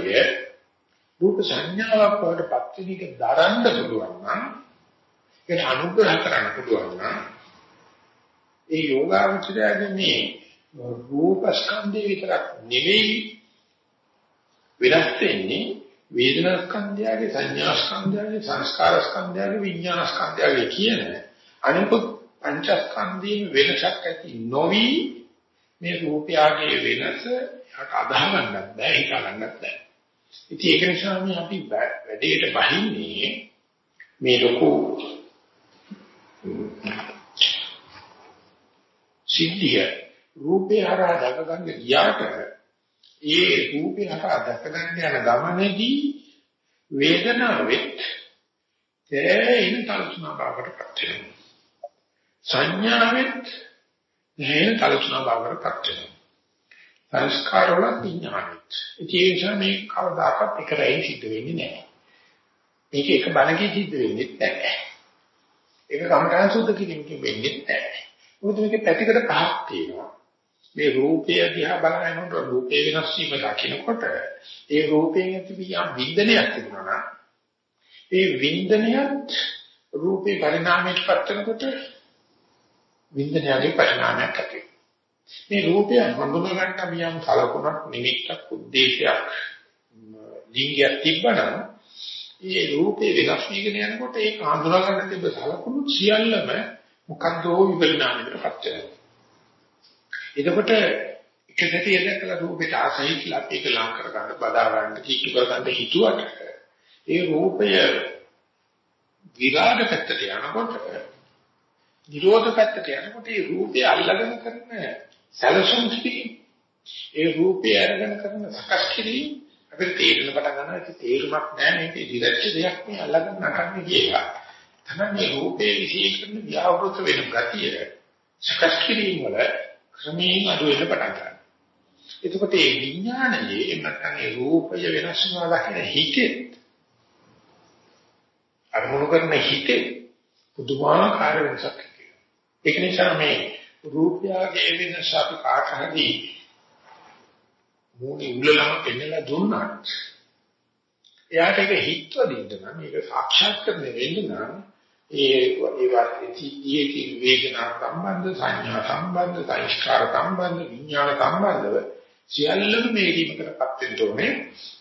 රූප සංඥාවක් වඩපත් වෙන එක දරන්න පුළුවන් නම් ඒක අනුග්‍රහ කරන්න පුළුවන් නම් ඒ යෝගාවචරයගේ මේ රූප ස්කන්ධය විතරක් නෙවෙයි වෙනස් වෙන්නේ වේදනා ස්කන්ධයගේ සංඥා ස්කන්ධයගේ සංස්කාර ස්කන්ධයගේ විඥාන ස්කන්ධයගේ කියන අනිකුත් පංචස්කන්ධයේ වෙනසක් ඇති නොවි මේ රූපයගේ වෙනස යට අදාහ ගන්නත් බෑ හිතා ගන්නත් බෑ. ඉතින් ඒක නිසා මේ අපි වැඩේට බහින්නේ මේ ලොකු සිද්ධිය රූපේ හරහා දැක ගන්න ගියාට ඒ රූපේ හරහා දැක ගන්න යන ගමනේදී වේදනාවෙත් තේින කල්පනා භාවයටපත් වෙනවා සංඥාවෙත් තේින කල්පනා භාවයටපත් වෙනවා සංස්කාර වල විඥානෙත්. ඒ නිසා මේ කවදාකවත් එක රැයි සිද්ධ වෙන්නේ නැහැ. මේක එක බණකින් සිද්ධ වෙන්නේ නැහැ. ඒක කමඨාන් සුද්ධ කිරීමකින් වෙන්නේ නැහැ. මොකද මේකේ පැතිකඩ පහක් තියෙනවා. මේ රූපය දිහා බලනකොට රූපේ වෙනස් වීම දකිනකොට ඒ රූපයෙන් ඇතිවියම් වින්දනයක් තිබුණා ඒ වින්දනයත් රූපේ පරිණාමයට පත් වෙනකොට වින්දනයගේ පරිණාමයක් ඇති මේ රූපය හඳුනා ගන්න මියම් කලකුණක් නිමිත්තක් උද්දේශයක් ලිංගයක් තිබ්බනම් ඒ රූපේ වෙනස් වීගෙන යනකොට ඒක හඳුනා ගන්න තිබ්බ කලකුණු සියල්ලම මොකද්ද විපරිණාමයකටපත් වෙනවා. එතකොට එක සැටියක් දැක්කලා රූපෙට ආසයි කියලා අපි ඒක ලං කර ගන්න බදා ගන්න කීටු කර ගන්න හිතුවට ඒ රූපය විරාග පැත්තට යනකොට නිරෝධ පැත්තට යනකොට ඒ රූපය අල්ලගෙන කරන සැලසුම් කිරීම ඒ රූපය අරගෙන කරන සකස් කිරීම අපිට තේරෙන පටන් ගන්නවා ඒක තේරුමක් නෑ මේක ඉදිරියට දෙයක් මේ අල්ලගෙන නටන්නේ කියලා. තමයි මේ රූපේ විශේෂ කරන ව්‍යාවෘත වෙන ගතිය සකස් කිරීම වල ක්‍රමයෙන් අඩු වෙන්න පටන් ගන්නවා. එතකොට මේ විඥානයේ එන්නත්නම් මේ රූපය වෙනස් වෙනවා දකින හිතේ අරමුණු කරන හිතේ පුදුමාකාර වෙනසක් තියෙනවා. ඒක නිසා මේ රූපයගේ වෙනස අපි කාට හරි මොනේ උලලම පෙන්නලා දුන්නාට එයාට ඒක හිතව දෙන්න නම් මේක සාක්ෂාත් කරන්න වෙන්න නම් ඒ ඒ වාසියේ වේදනා සම්බන්ධ සංඥා සම්බන්ධ සංස්කාර සම්බන්ධ විඥාන සම්බන්ධව සියල්ලම මේකීමකටපත් වෙන්න ඕනේ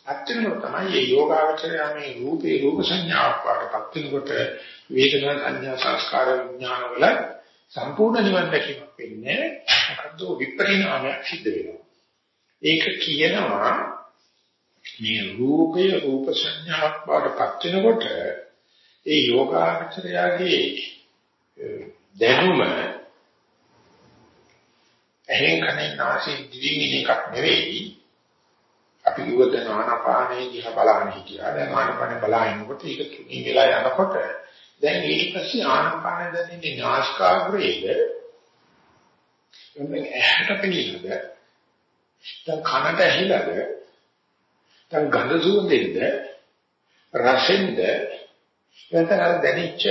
අත්‍යවශ්‍යම තමයි මේ යෝගාවචරය මේ රූපේ රූප සංඥාවක් වඩපත් වෙනකොට වේදනා සංඥා සංස්කාර විඥාන වල සම්පූර්ණ නිවන් දැකීමක් වෙන්නේ මොකද්ද විපරිණාමයක් සිද්ධ වෙනවා. ඒක කියනවා මේ රූපය රූප සංඥාවක් බවටපත් වෙනකොට ඒ යෝගාචරයාගේ දැනුම එහෙන් කනේ නාසයෙන් දිවිමින එකක් නෙවෙයි. අපි කිව්වද ආනාපානේ දිහා බලන්න හිටියා. දැන් ආනාපානේ බලනකොට ඒක තුනී වෙලා යනකොට දැන් ඊට පස්සේ ආනාපාන දැනෙන්නේ නාස්කාග්‍රේද එන්නේ ඇහැට පෙනෙන්නද දැන් කනට ඇහිලාද? දැන් ගඳ සුවඳෙන්ද? රසෙන්ද? නැත්නම් අර දැනෙච්ච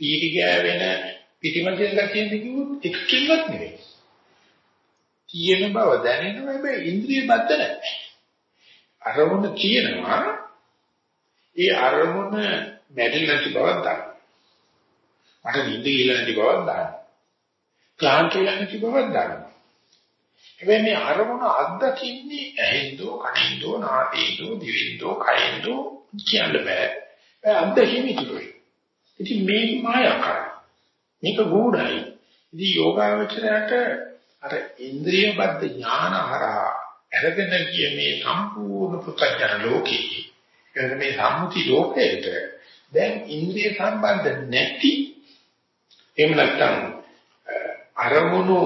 පීටි ගෑවෙන පිටිමදින් ලකියෙන්ද කිව්වොත් එකකින්වත් නෙවෙයි තියෙන බව දැනෙනවා හැබැයි ඉන්ද්‍රිය බද්ධ නැහැ අරමුණ කියනවා ඒ අරමුණ මැඩෙන්නේ නැති බවක් දන්නවා. මට නිින්ද කියලා නැති බවක් දානවා. ක්ලාන්ත වෙලා නැති බවක් දානවා. හැබැයි මේ අරමුණ අත්දකින්නේ ඇහෙන්දෝ, කනින්දෝ, නාසයෙන්දෝ, දිවෙන්දෝ, කයෙන්දෝ කියන්න බෑ. ඒ අත්දැකීම ඉතිරි. ඉතින් මේ මායාකාරයි. මේක ගුණයි. ඉතින් යෝගාවචරයට අර ඉන්ද්‍රිය බද්ධ ඥාන හරහා අරගෙන ගිය මේ සම්පූර්ණ පුතඥ ලෝකේ එන මේ සම්මුති ලෝකයට දැන් ඉන්ද්‍රිය සම්බන්ධ නැති එහෙම නැත්නම් අරමුණු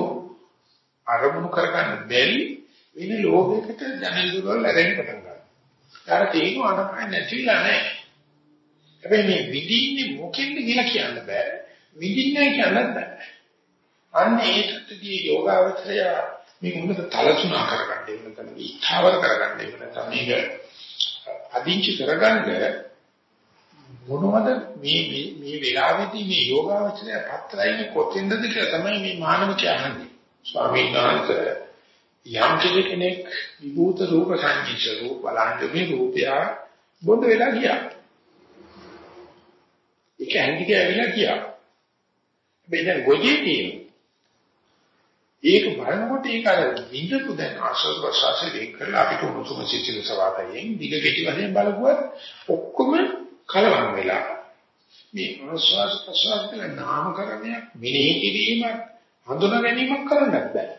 අරමුණු කරගන්න බැරි වෙන ලෝකයකට දැනෙල්ලවල් ඇරෙන්න පටන් ගන්නවා. ඊට තේිනු අනපයි නැතිලා නැහැ. හැබැයි මේ විඳින්නේ මොකෙන්ද කියලා කියන්න බෑ. විඳින්නේ කියන්නත් බෑ. අන්න ඒකටදී යෝගාවචරය මේ මොනද තලසුණා කරගන්න එහෙම නැත්නම් ඉස්තාවර කරගන්න එහෙම නැත්නම් මේක අදිංචි කරගන්න මොනවද මේ මේ මේ වෙලාවේදී මේ යෝගාවචරය පත්‍රයිනේ කොතෙන්ද කියලා තමයි මේ මානවකය අහන්නේ ස්වාමීන් වහන්සේ යම් කෙනෙක් විභූත රූප සංජීස රූප බලන්නේ මේ රූපය බොඳ වෙලා ගියා ඒක ඇඟිට ඇවිල්ලා ගියා. මේ දැන් ගොජේ තියෙනවා. ඒක බලනකොට ඒක අර විඳපු දැන් ආශ්‍රව ප්‍රසවාසයෙන් වෙන් කරලා අපිට උණුසුම සිසිල සවාතයෙන් දිග කෙටි වශයෙන් බලපුවත් ඔක්කොම කලවම් වෙලා. මේ ප්‍රසවාස ප්‍රසවාස කියලා නාමකරණයක් මෙනෙහි කිරීමක් හඳුනා ගැනීමක් කරන්නත් බෑ.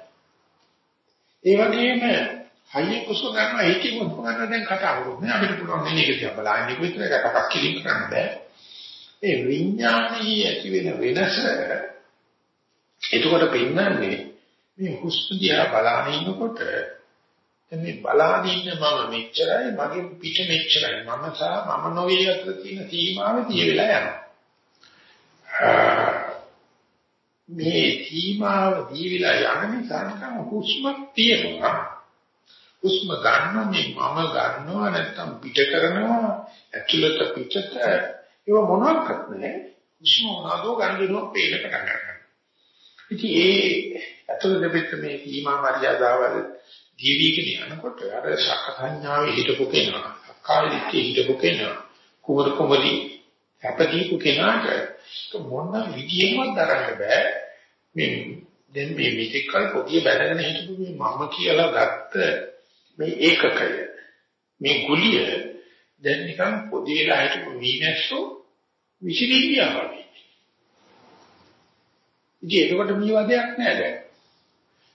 ඒ වගේම හයිය කුසල ගන්නවා ඒකේ මොකද ගන්න දැන් කට අවුරුත් නෑ. අපිට පුළුවන් මේක දිහා බලන්නේ. විතරයි කටක් කිලින් කරන්න බෑ. ඒ විඥානයේ ඇති වෙන වෙනස එතකොට පෙන්වන්නේ මේ හුස්ම දිහා බලාගෙන ඉන්නකොට මේ බලාගෙන ඉන්න මම මෙච්චරයි මගේ පිට මෙච්චරයි. මම සහ මම නොවේ අතර තියෙන සීමාව තිය වෙලා යනවා. මේ සීමාව දී වෙලා යන නිසා නිකන් හුස්ම තියෙනවා. හුස්ම ගන්න මේ මම ගන්නවා නැත්තම් පිට කරනවා ඇතුළත පිටත ඒව මොනවත් නැහැ. හුස්ම මොනවාදෝ? ගන්නව පේන පටන් ගන්නවා. ඉතින් ඒ අතුරු දෙපිට මේ සීමා මර්යාදාවල් ජීවිකේ යනකොට අර සක්කඤ්ඤාවේ හිටපු කෙනා, අකාලිතේ හිටපු කෙනා, කුමර කුමරි අපදීපු කෙනාට මොන විදියෙන්වත් දරන්න බෑ. මේ දැන් මේ විදිකල් පොඩි බැලගෙන හිටපු මේ මම කියලා ගත්ත මේ ඒකකය මේ ගුලිය දැන් නිකන් පොඩි වෙලා හිටපු මීමැස්සෝ විසිරියා වගේ. ඉතින් ඒකට මේ වදයක් නෑ දැන්.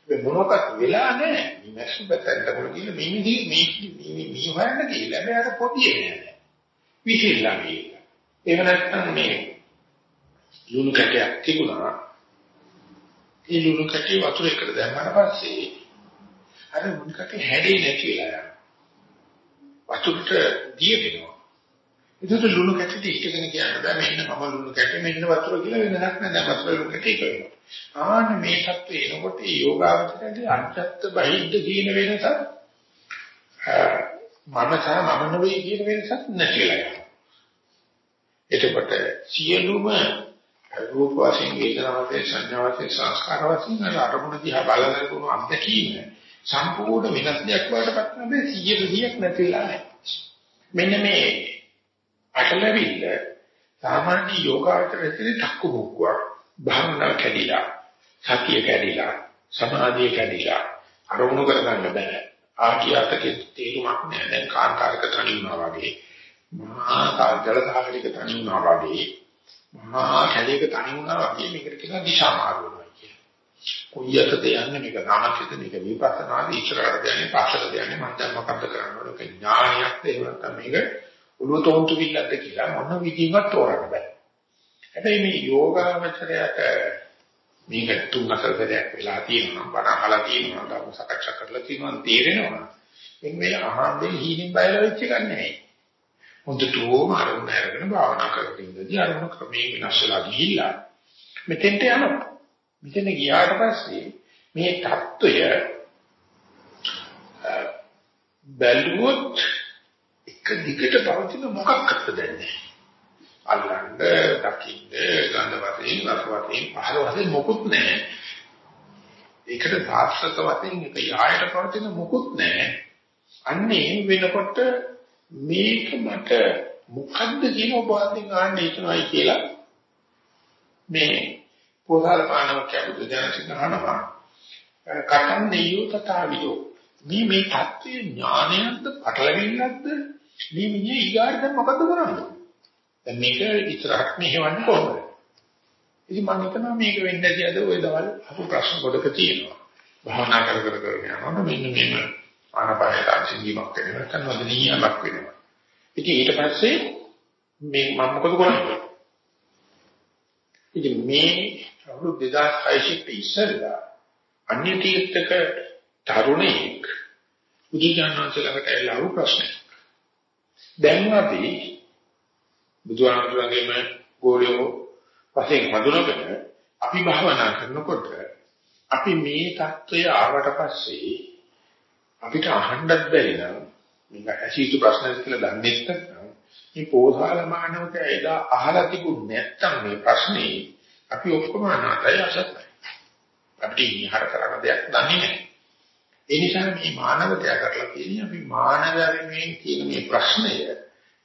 මේ මොනවත් වෙලා නැහැ. මේ මැස්සු බතන්ට මොන කියන මේ විදිහ මේ මේ මේ හොයන්න කියලා මෙයාට පොතියේ නෑ. විසිරලා ගියා. එහෙම නැත්නම් මේ ලුණු කැටයක් තිබුණා. ඒ ලුණු කැටේ වතුර එකට දැම්මම පස්සේ අර ලුණු කැටේ හැදෙන්නේ නැති වෙලා යනවා. වතුරට දිය වෙනවා. ඒකට ලුණු කැටට ඉස්සගෙන කියන්න බෑ මෙන්න මම ලුණු කැටේ මෙන්න වතුර කියලා වෙනසක් නැහැ දැන් වතුර ලුණු කැටේ එක වෙනවා. ආන්න මේ தත්ත්වය එනකොට ඒ යෝගාවචරයේ අන්තත් බහිද්ද කියන වෙනස මම සහ මම නෙවෙයි කියන වෙනසක් නැතිලා යනවා. එතකොට සියලුම රූප වශයෙන් වේදනා වශයෙන් සංඥා වශයෙන් සංස්කාර වශයෙන් අරමුණ දිහා බලන අත්දැකීම සම්පූර්ණ වෙනස් දෙයක් වඩපත් නැබේ 100 100ක් නැතිලා නැහැ. මෙන්න මේ අටලවිල්ල සාමාන්‍ය යෝගාචරයේ තක්කු මුක්කුවක් භාවනා කැඩිලා සතිය කැඩිලා සමාධිය කැඩිලා අරමුණු කරගන්න බෑ. ආකියතකේ තේරුමක් නෑ. දැන් කාර්කාරක තනි වුණා වගේ මහා කාර්ජල සාගරික තනි වුණා වගේ මහා කැලේක තනි වුණා වගේ මේකට කියනවා දිශා මාරුවනවා කියන්නේ කොයි යතද යන්නේ මේක සාමච්චද මේක විපස්සනාද ඉස්සරහට යන්නේ පස්සට යන්නේ මම දැන් මොකද්ද කරන්න? ඕන ඒක ඥානියක්ද එහෙම නැත්නම් මේක ඔළුව තෝන්තු විල්ලක්ද කියලා මොන විදිහකට තෝරන්න බෑ. හැබැයි මේ යෝගාවචරයට මේක තුන් හතර දෙයක් වෙලා තියෙනවා බණ අහලා තියෙනවා ධර්ම සාකච්ඡා කරලා තියෙනවා තේරෙනවා. මේ මේ අහම්බෙන් හීනින් බයලා වෙච්ච එකක් නෙවෙයි හොඳටම අරමුණ අරගෙන භාවනා කරගෙන ඉඳදී අරමුණ ක්‍රමයෙන් වෙනස් වෙලා ගිහිල්ලා මෙතෙන්ට යනවා. මෙතන ගියාට පස්සේ මේ தত্ত্বය බැලුවොත් එක දිගට පවතින මොකක්ද දැන්නේ අල්ලන්න දකින්න ගන්නවතින් රසවතින් පහළවතින් මොකුත් නැහැ ඒකට සාස්ත්‍රත වතින් එක යායට පවතින මොකුත් නැහැ අන්නේ වෙනකොට මේක මට මොකද්ද කියන ඔබ අතින් ආන්නේ කියලායි කියලා මේ පොදාරමානව කියන දැනසිනානවා කතන් දෙයෝ තථාවිදෝ මේ මේ தත්ත්වයේ ඥානයක්ද පටලවිල්ලක්ද? මේ මිනිහ ඊගාට දැන් මොකද කරන්නේ? දැන් මේක ඉතරක් මෙහෙවන්න කොහොමද? ඉතින් මම හිතනවා මේක වෙන්නේ කියලාද ওই දවල් අහපු ප්‍රශ්න කොටක තියෙනවා. භාවනා කර කර කර යනවා මෙන්න මෙන්න ආනපානයට අංශීමක් වෙනවා. නැත්නම් වදනීයමක් වෙනවා. ඉතින් ඊට පස්සේ මේ මම මොකද කරන්නේ? ඉතින් මේ අවුරුදු 2600 ඉස්සෙල්ලා අන්‍ය තීර්ථක තරුණෙක් බුදුජානනාංශ ළඟට ඇවිල්ලා අහපු ප්‍රශ්නයක්. දැන් අපි බුදුහාමුදුරන්ගේම ගෝලියෝ වශයෙන් හඳුනගෙන අපි භාවනා කරනකොට අපි මේ தত্ত্বය ආවට පස්සේ අපිට අහන්නත් බැරි නම් මේක ඇසීතු ප්‍රශ්නයක් කියලා දන්නේ නැත්නම් මේ පෝසාල මානවක එදා අහලා තිබුණ නැත්තම් මේ ප්‍රශ්නේ අපි ඔක්කොම අනාතයි අසත්යි. අපිට ඉහර කරන දෙයක් දන්නේ නැහැ. ඒ නිසා මේ මානවතය කරලා කියන්නේ අපි මානවයෙන් කියන මේ ප්‍රශ්නය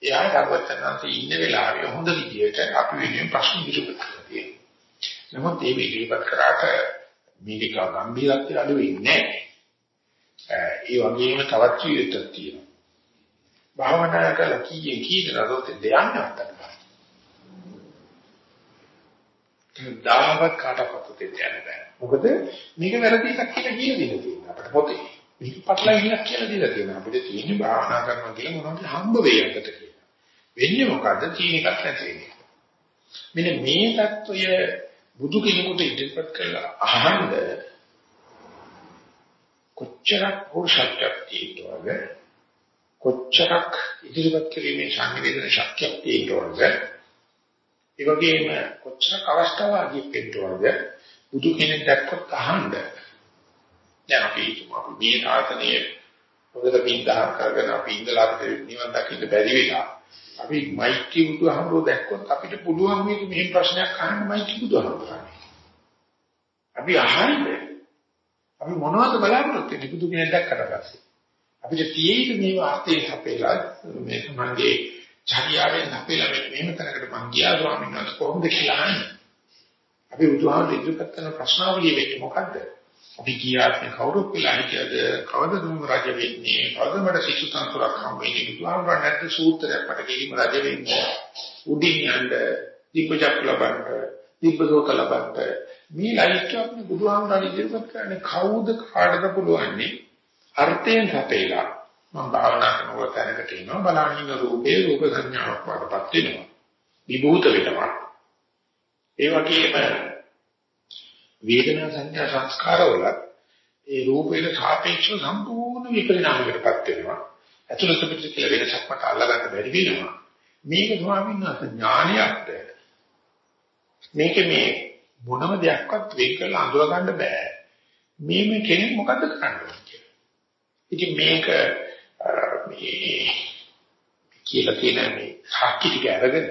එයා දවචනාන්ත ඉන්න වෙලාවේ හොඳ විදියට අපි වෙනුවෙන් ප්‍රශ්න ඉදිරිපත් කරලා තියෙනවා. නමුත් මේ ඉදිරිපත් කරාට මේක ගැඹීරත්වය අඩු වෙන්නේ නැහැ. ඒ වගේම තවත් ජීවිතයක් තියෙනවා. භාවනා කරලා කීයේ කීයද රොත් දෙයන්න දාවත් කාටවත් දෙන්නේ නැහැ. මොකද මේක වැරදි එකක් කියලා කියලා දෙන්න තියෙනවා අපිට පොතේ. මේක පටලැවිල්ලක් කියලා දීලා තියෙනවා. අපිට තියෙන්නේ භාවනා කරනවා කියලා මොනවද හම්බ වෙයකට කියලා. වෙන්නේ මොකද්ද? තියෙන එකක් නැති වෙන එක. මෙන්න මේ தত্ত্বය බුදු කෙනෙකුට ඉදිරිපත් කළා අහන්න කොච්චරක් පෞරුෂත්වයක් තියෙනවද? කොච්චරක් ඉදිරිපත් කිරීමේ සංවේදන ශක්තියක් තියෙනවද? ඒ වගේම කොච්චරක් අවස්ථාවාදීක් වෙන්න ඕනද බුදු කෙනෙක් දැක්කොත් අහන්න. දැන් අපි හිතමු අපි මේ ආතනිය මොකද පින්දහම් කරගෙන අපි ඉඳලා අපිට නිවන් දකින්න බැරි වෙලා අපි මෛත්‍රී බුදුහමරෝ දැක්කොත් අපිට පුළුවන් මේක මෙහෙම ප්‍රශ්නයක් අහන්න මෛත්‍රී බුදුහමරෝ. අපි අහන්නේ. අපි මොනවද බලාපොරොත්තු වෙන්නේ? බුදු කෙනෙක් දැක්කට පස්සේ. අපිට තියෙන්නේ මේ වාර්තේ අපේලා මේ සමන්ගේ චර්යාවෙන් අපේලා මෙහෙම තැනකට මං ගියා ස්වාමීන් වහන්සේ කොහොමද කියලා අහන්නේ අපි බුදුහාමුදුරු ඉදිරිපත් කරන ප්‍රශ්නාවලිය වෙන්නේ මොකද්ද? අපි කියාත් කවුරුත් කියලා හිටියද කවදද මම රජ වෙන්නේ? කවද මට සිසු තන්තුරක් හම් වෙන්නේ? බුදුහාමුදුරන් නැත්නම් සූත්‍රයක් මට කිලිම රජ වෙන්නේ. උඩින් යන්න දීපජක් ලබන්න, දීපදෝත ලබන්න. මේ ලයිස්ට් අපි බුදුහාමුදුරන් ඉදිරිපත් කරන්නේ කවුද කාටද පුළුවන්නේ? අර්ථයෙන් හැපේලා මම භාවනා කරනකොට තැනකට එනවා බලන්න රූපේ රූප සංඥාවක් වඩපත් වෙනවා. විභූත වෙනවා. ඒ වගේම වේදනා සංඥා සංස්කාරවල ඒ රූපේට සාපේක්ෂව සම්පූර්ණ විපරිණාමයකටපත් වෙනවා. ඇතුළත පිට කියලා වෙනසක් මට අල්ලගන්න බැරි වෙනවා. මේක ස්වාමීන් වහන්සේ ඥානයක්ද? මේක මේ මොනම දෙයක්වත් වෙන් කරලා අඳුර ගන්න බෑ. මේ මේ කෙනෙක් මොකද්ද කරන්නේ කියලා. ඉතින් මේක මේ කියලා කියන මේ සාක්ෂි ටික අරගෙන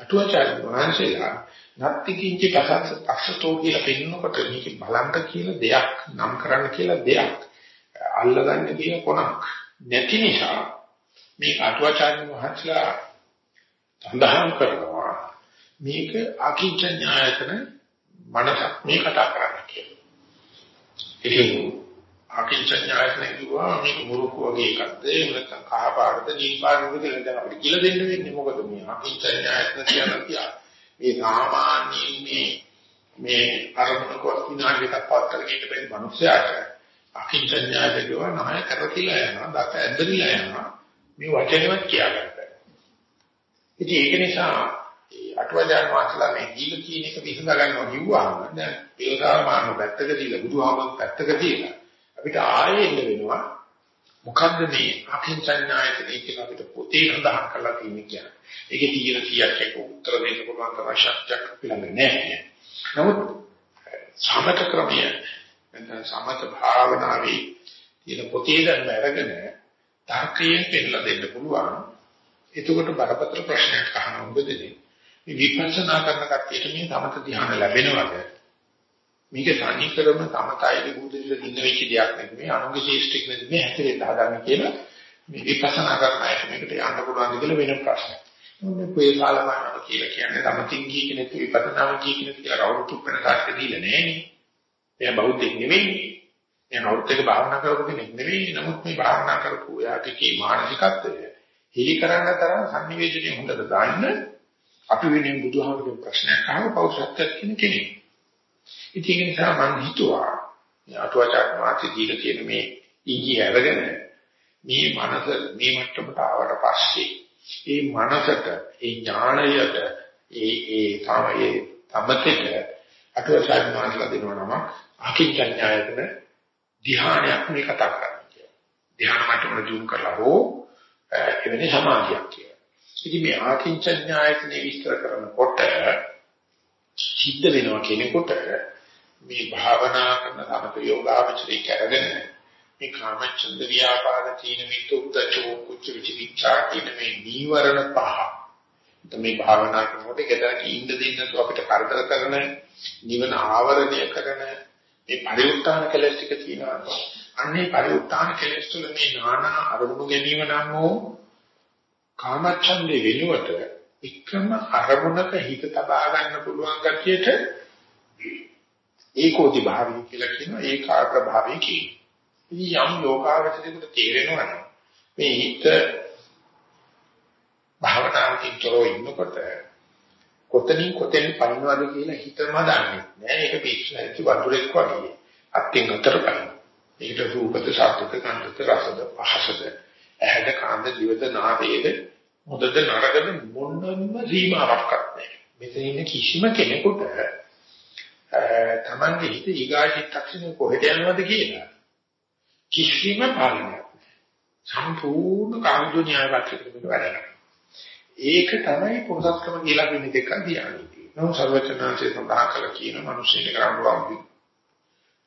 අටුවාචාර්ය වහන්සේලා නත්ති කිංචි පසස් පස්සතෝ කියලා පෙන්නකොට මේක බලන්න කියලා දෙයක් නම් කරන්න කියලා දෙයක් අල්ලගන්න කියන කොනක් නැති නිසා මේ අටුවාචාර්ය වහන්සේලා සඳහන් කරනවා මේක අකිංච ඥායතන මනසක් මේ කතා කරන්න කියලා. ඉතින් අකිංච ඥායතන කිව්වා මේක මුරුක වගේ එකක්ද එහෙම නැත්නම් කහ පාටද නිල් පාටද කියලා දැන් අපිට කියලා දෙන්න වෙන්නේ. මොකද මේ අකිංච ඥායතන කියන මේ සාමාන්‍යයෙන් මේ මේ අරමුණකවත් විනාඩියක් පවත් කරගෙන ඉන්න බැරි මිනිස්සයාට අකින්චඤ්ඤාය කියනවා නැහැ කරතිලා යනවා දත ඇදලා යනවා. මේ වචනේවත් කියාගන්න. ඉතින් ඒක නිසා අටවජාන වාසලා මේ දීල කියන එක විසඳ ගන්නවා කිව්වහම දැන් ඒකාමාන පැත්තක දීලා බුදුහාමත් පැත්තක දීලා අපිට ආයෙ ඉන්න වෙනවා මොකද්ද මේ අකින්චඤ්ඤායතනෙ කියලා අපිට පොතේ සඳහන් කරලා තියෙන්නේ කියන්නේ. ඒකේ තියෙන 100ක් එක උත්තර දෙන්න පුළුවන් තරම් ශක්තියක් පිළිගන්නේ නැහැ. නමුත් සමත ක්‍රමය නැත්නම් සමත භාවනාවේ තියෙන පොතේ දැන් අරගෙන තර්කයෙන් පෙන්නලා දෙන්න පුළුවන්. එතකොට බරපතල ප්‍රශ්නයක් අහන උඹදදී මේ විපස්සනා කරන කට්ටියට මේ සමත ධ්‍යාන ලැබෙනවද? මේක තනිකරම තමතයිලි බුදුදෙල දින්න වෙච්ච දෙයක් නෙමෙයි අනුගේ ශේෂ්ඨික නෙමෙයි හැතරෙන්න හදන්න කියලා මේ විපස්සනා කරන අයට මේකට යන්න පුළුවන් කියලා වෙන ප්‍රශ්නයක්. මොන්නේ පේසාලමන කියලා කියන්නේ තමතින් ගිය කෙනෙක් විපතනාම ගිය කෙනෙක් කියලා කවුරුත් උපෙන කාර්ය දීලා නැහැ. එයා බෞද්ධෙක් නෙවෙයි. එයා නෞත්‍යක භාවනා කරපු කෙනෙක් නෙවෙයි. නමුත් මේ භාවනා කරපු යාටිකේ මානසිකත්වය හිලි කරන්න තරම් සංනිවේදනය හොඳට දාන්න අපි වෙනින් බුදුහාමුදුරුවෝ ප්‍රශ්නයක් අහව පෞසත්ත්‍ය කියන කෙනෙක්. ඉතින් ඒ නිසා මම හිතුවා අටුවාචාර්ය මාත්‍ය දීලා තියෙන මේ ඊගිය අරගෙන මේ මනස මේ මට්ටමට ආවට පස්සේ ඒ මනසට ඒ ඥාණයට ඒ ඒ තමයි තමතේට අටුවාචාර්ය මාත්‍යලා දෙනවා නම අකින්චඤ්ඤායතන ධ්‍යානයක් මේ කතා කරන්නේ. ධ්‍යාන මට්ටමට ජූම් කරලා හෝ එවැනි සමාධියක් කියලා. ඉතින් මේ ආකින්චඤ්ඤායතනෙ විස්තර කරනකොට සිද්ධ වෙනවා කෙනෙකුට මේ භාවනා කරන සමත යෝගාවචරී කරගෙන මේ කාමච්ඡන්ද ව්‍යාපාද තීන මිත්‍ය උද්දච්ච කුච්ච විචිකිච්ඡා කියන මේ නීවරණ පහ. මේ භාවනා කරනකොට ඒකට ඉන්න දෙන්නතු අපිට කරදර කරන නිවන ආවරණය කරන මේ පරිඋත්තාන කෙලස් ටික තියෙනවා අන්නේ පරිඋත්තාන කෙලස් තුළ මේ නානා අරමුණු ගැනීම නම් වූ කාමච්ඡන්දේ වෙනුවට එකම අරමුණක හිත තබා ගන්න පුළුවන් ගැතියට ඒකෝටි භාවය කියලා කියනවා ඒකාග්‍ර භාවය කියනවා. ඉතින් යම් යෝගාවචරයකට තේරෙනවා නම් මේ හිත භාවනාවකින් තොරව ඉන්නකොට කොතනින් කොතෙන් පනිනවද කියලා හිතම දන්නේ නෑ. ඒක පිස්සුයි වතුරෙක් වගේ. අත්ෙන් අතර පනින. ඒකට රූපද, ශබ්දද, ගන්ධද, රසද, පහසද, ඇහැද, කනද, දිවද, නාසයද මොකද නරකද මොනම සීමාවක් නැහැ. මෙතන ඉන්න කිසිම කෙනෙකුට තමන්ගේ හිත ඊගාචිත්තක්ෂණය කොහෙට යනවද කියලා කිසිම පාලනයක් සම්පූර්ණ කාමදුනියාව පැත්තකට වැඩ ඒක තමයි පොසත්කම කියලා කියන දෙක දියානිති. නෝ සර්වචනාංශේ සඳහන් කළ කියන මිනිස්සුන්ට කරන්නේ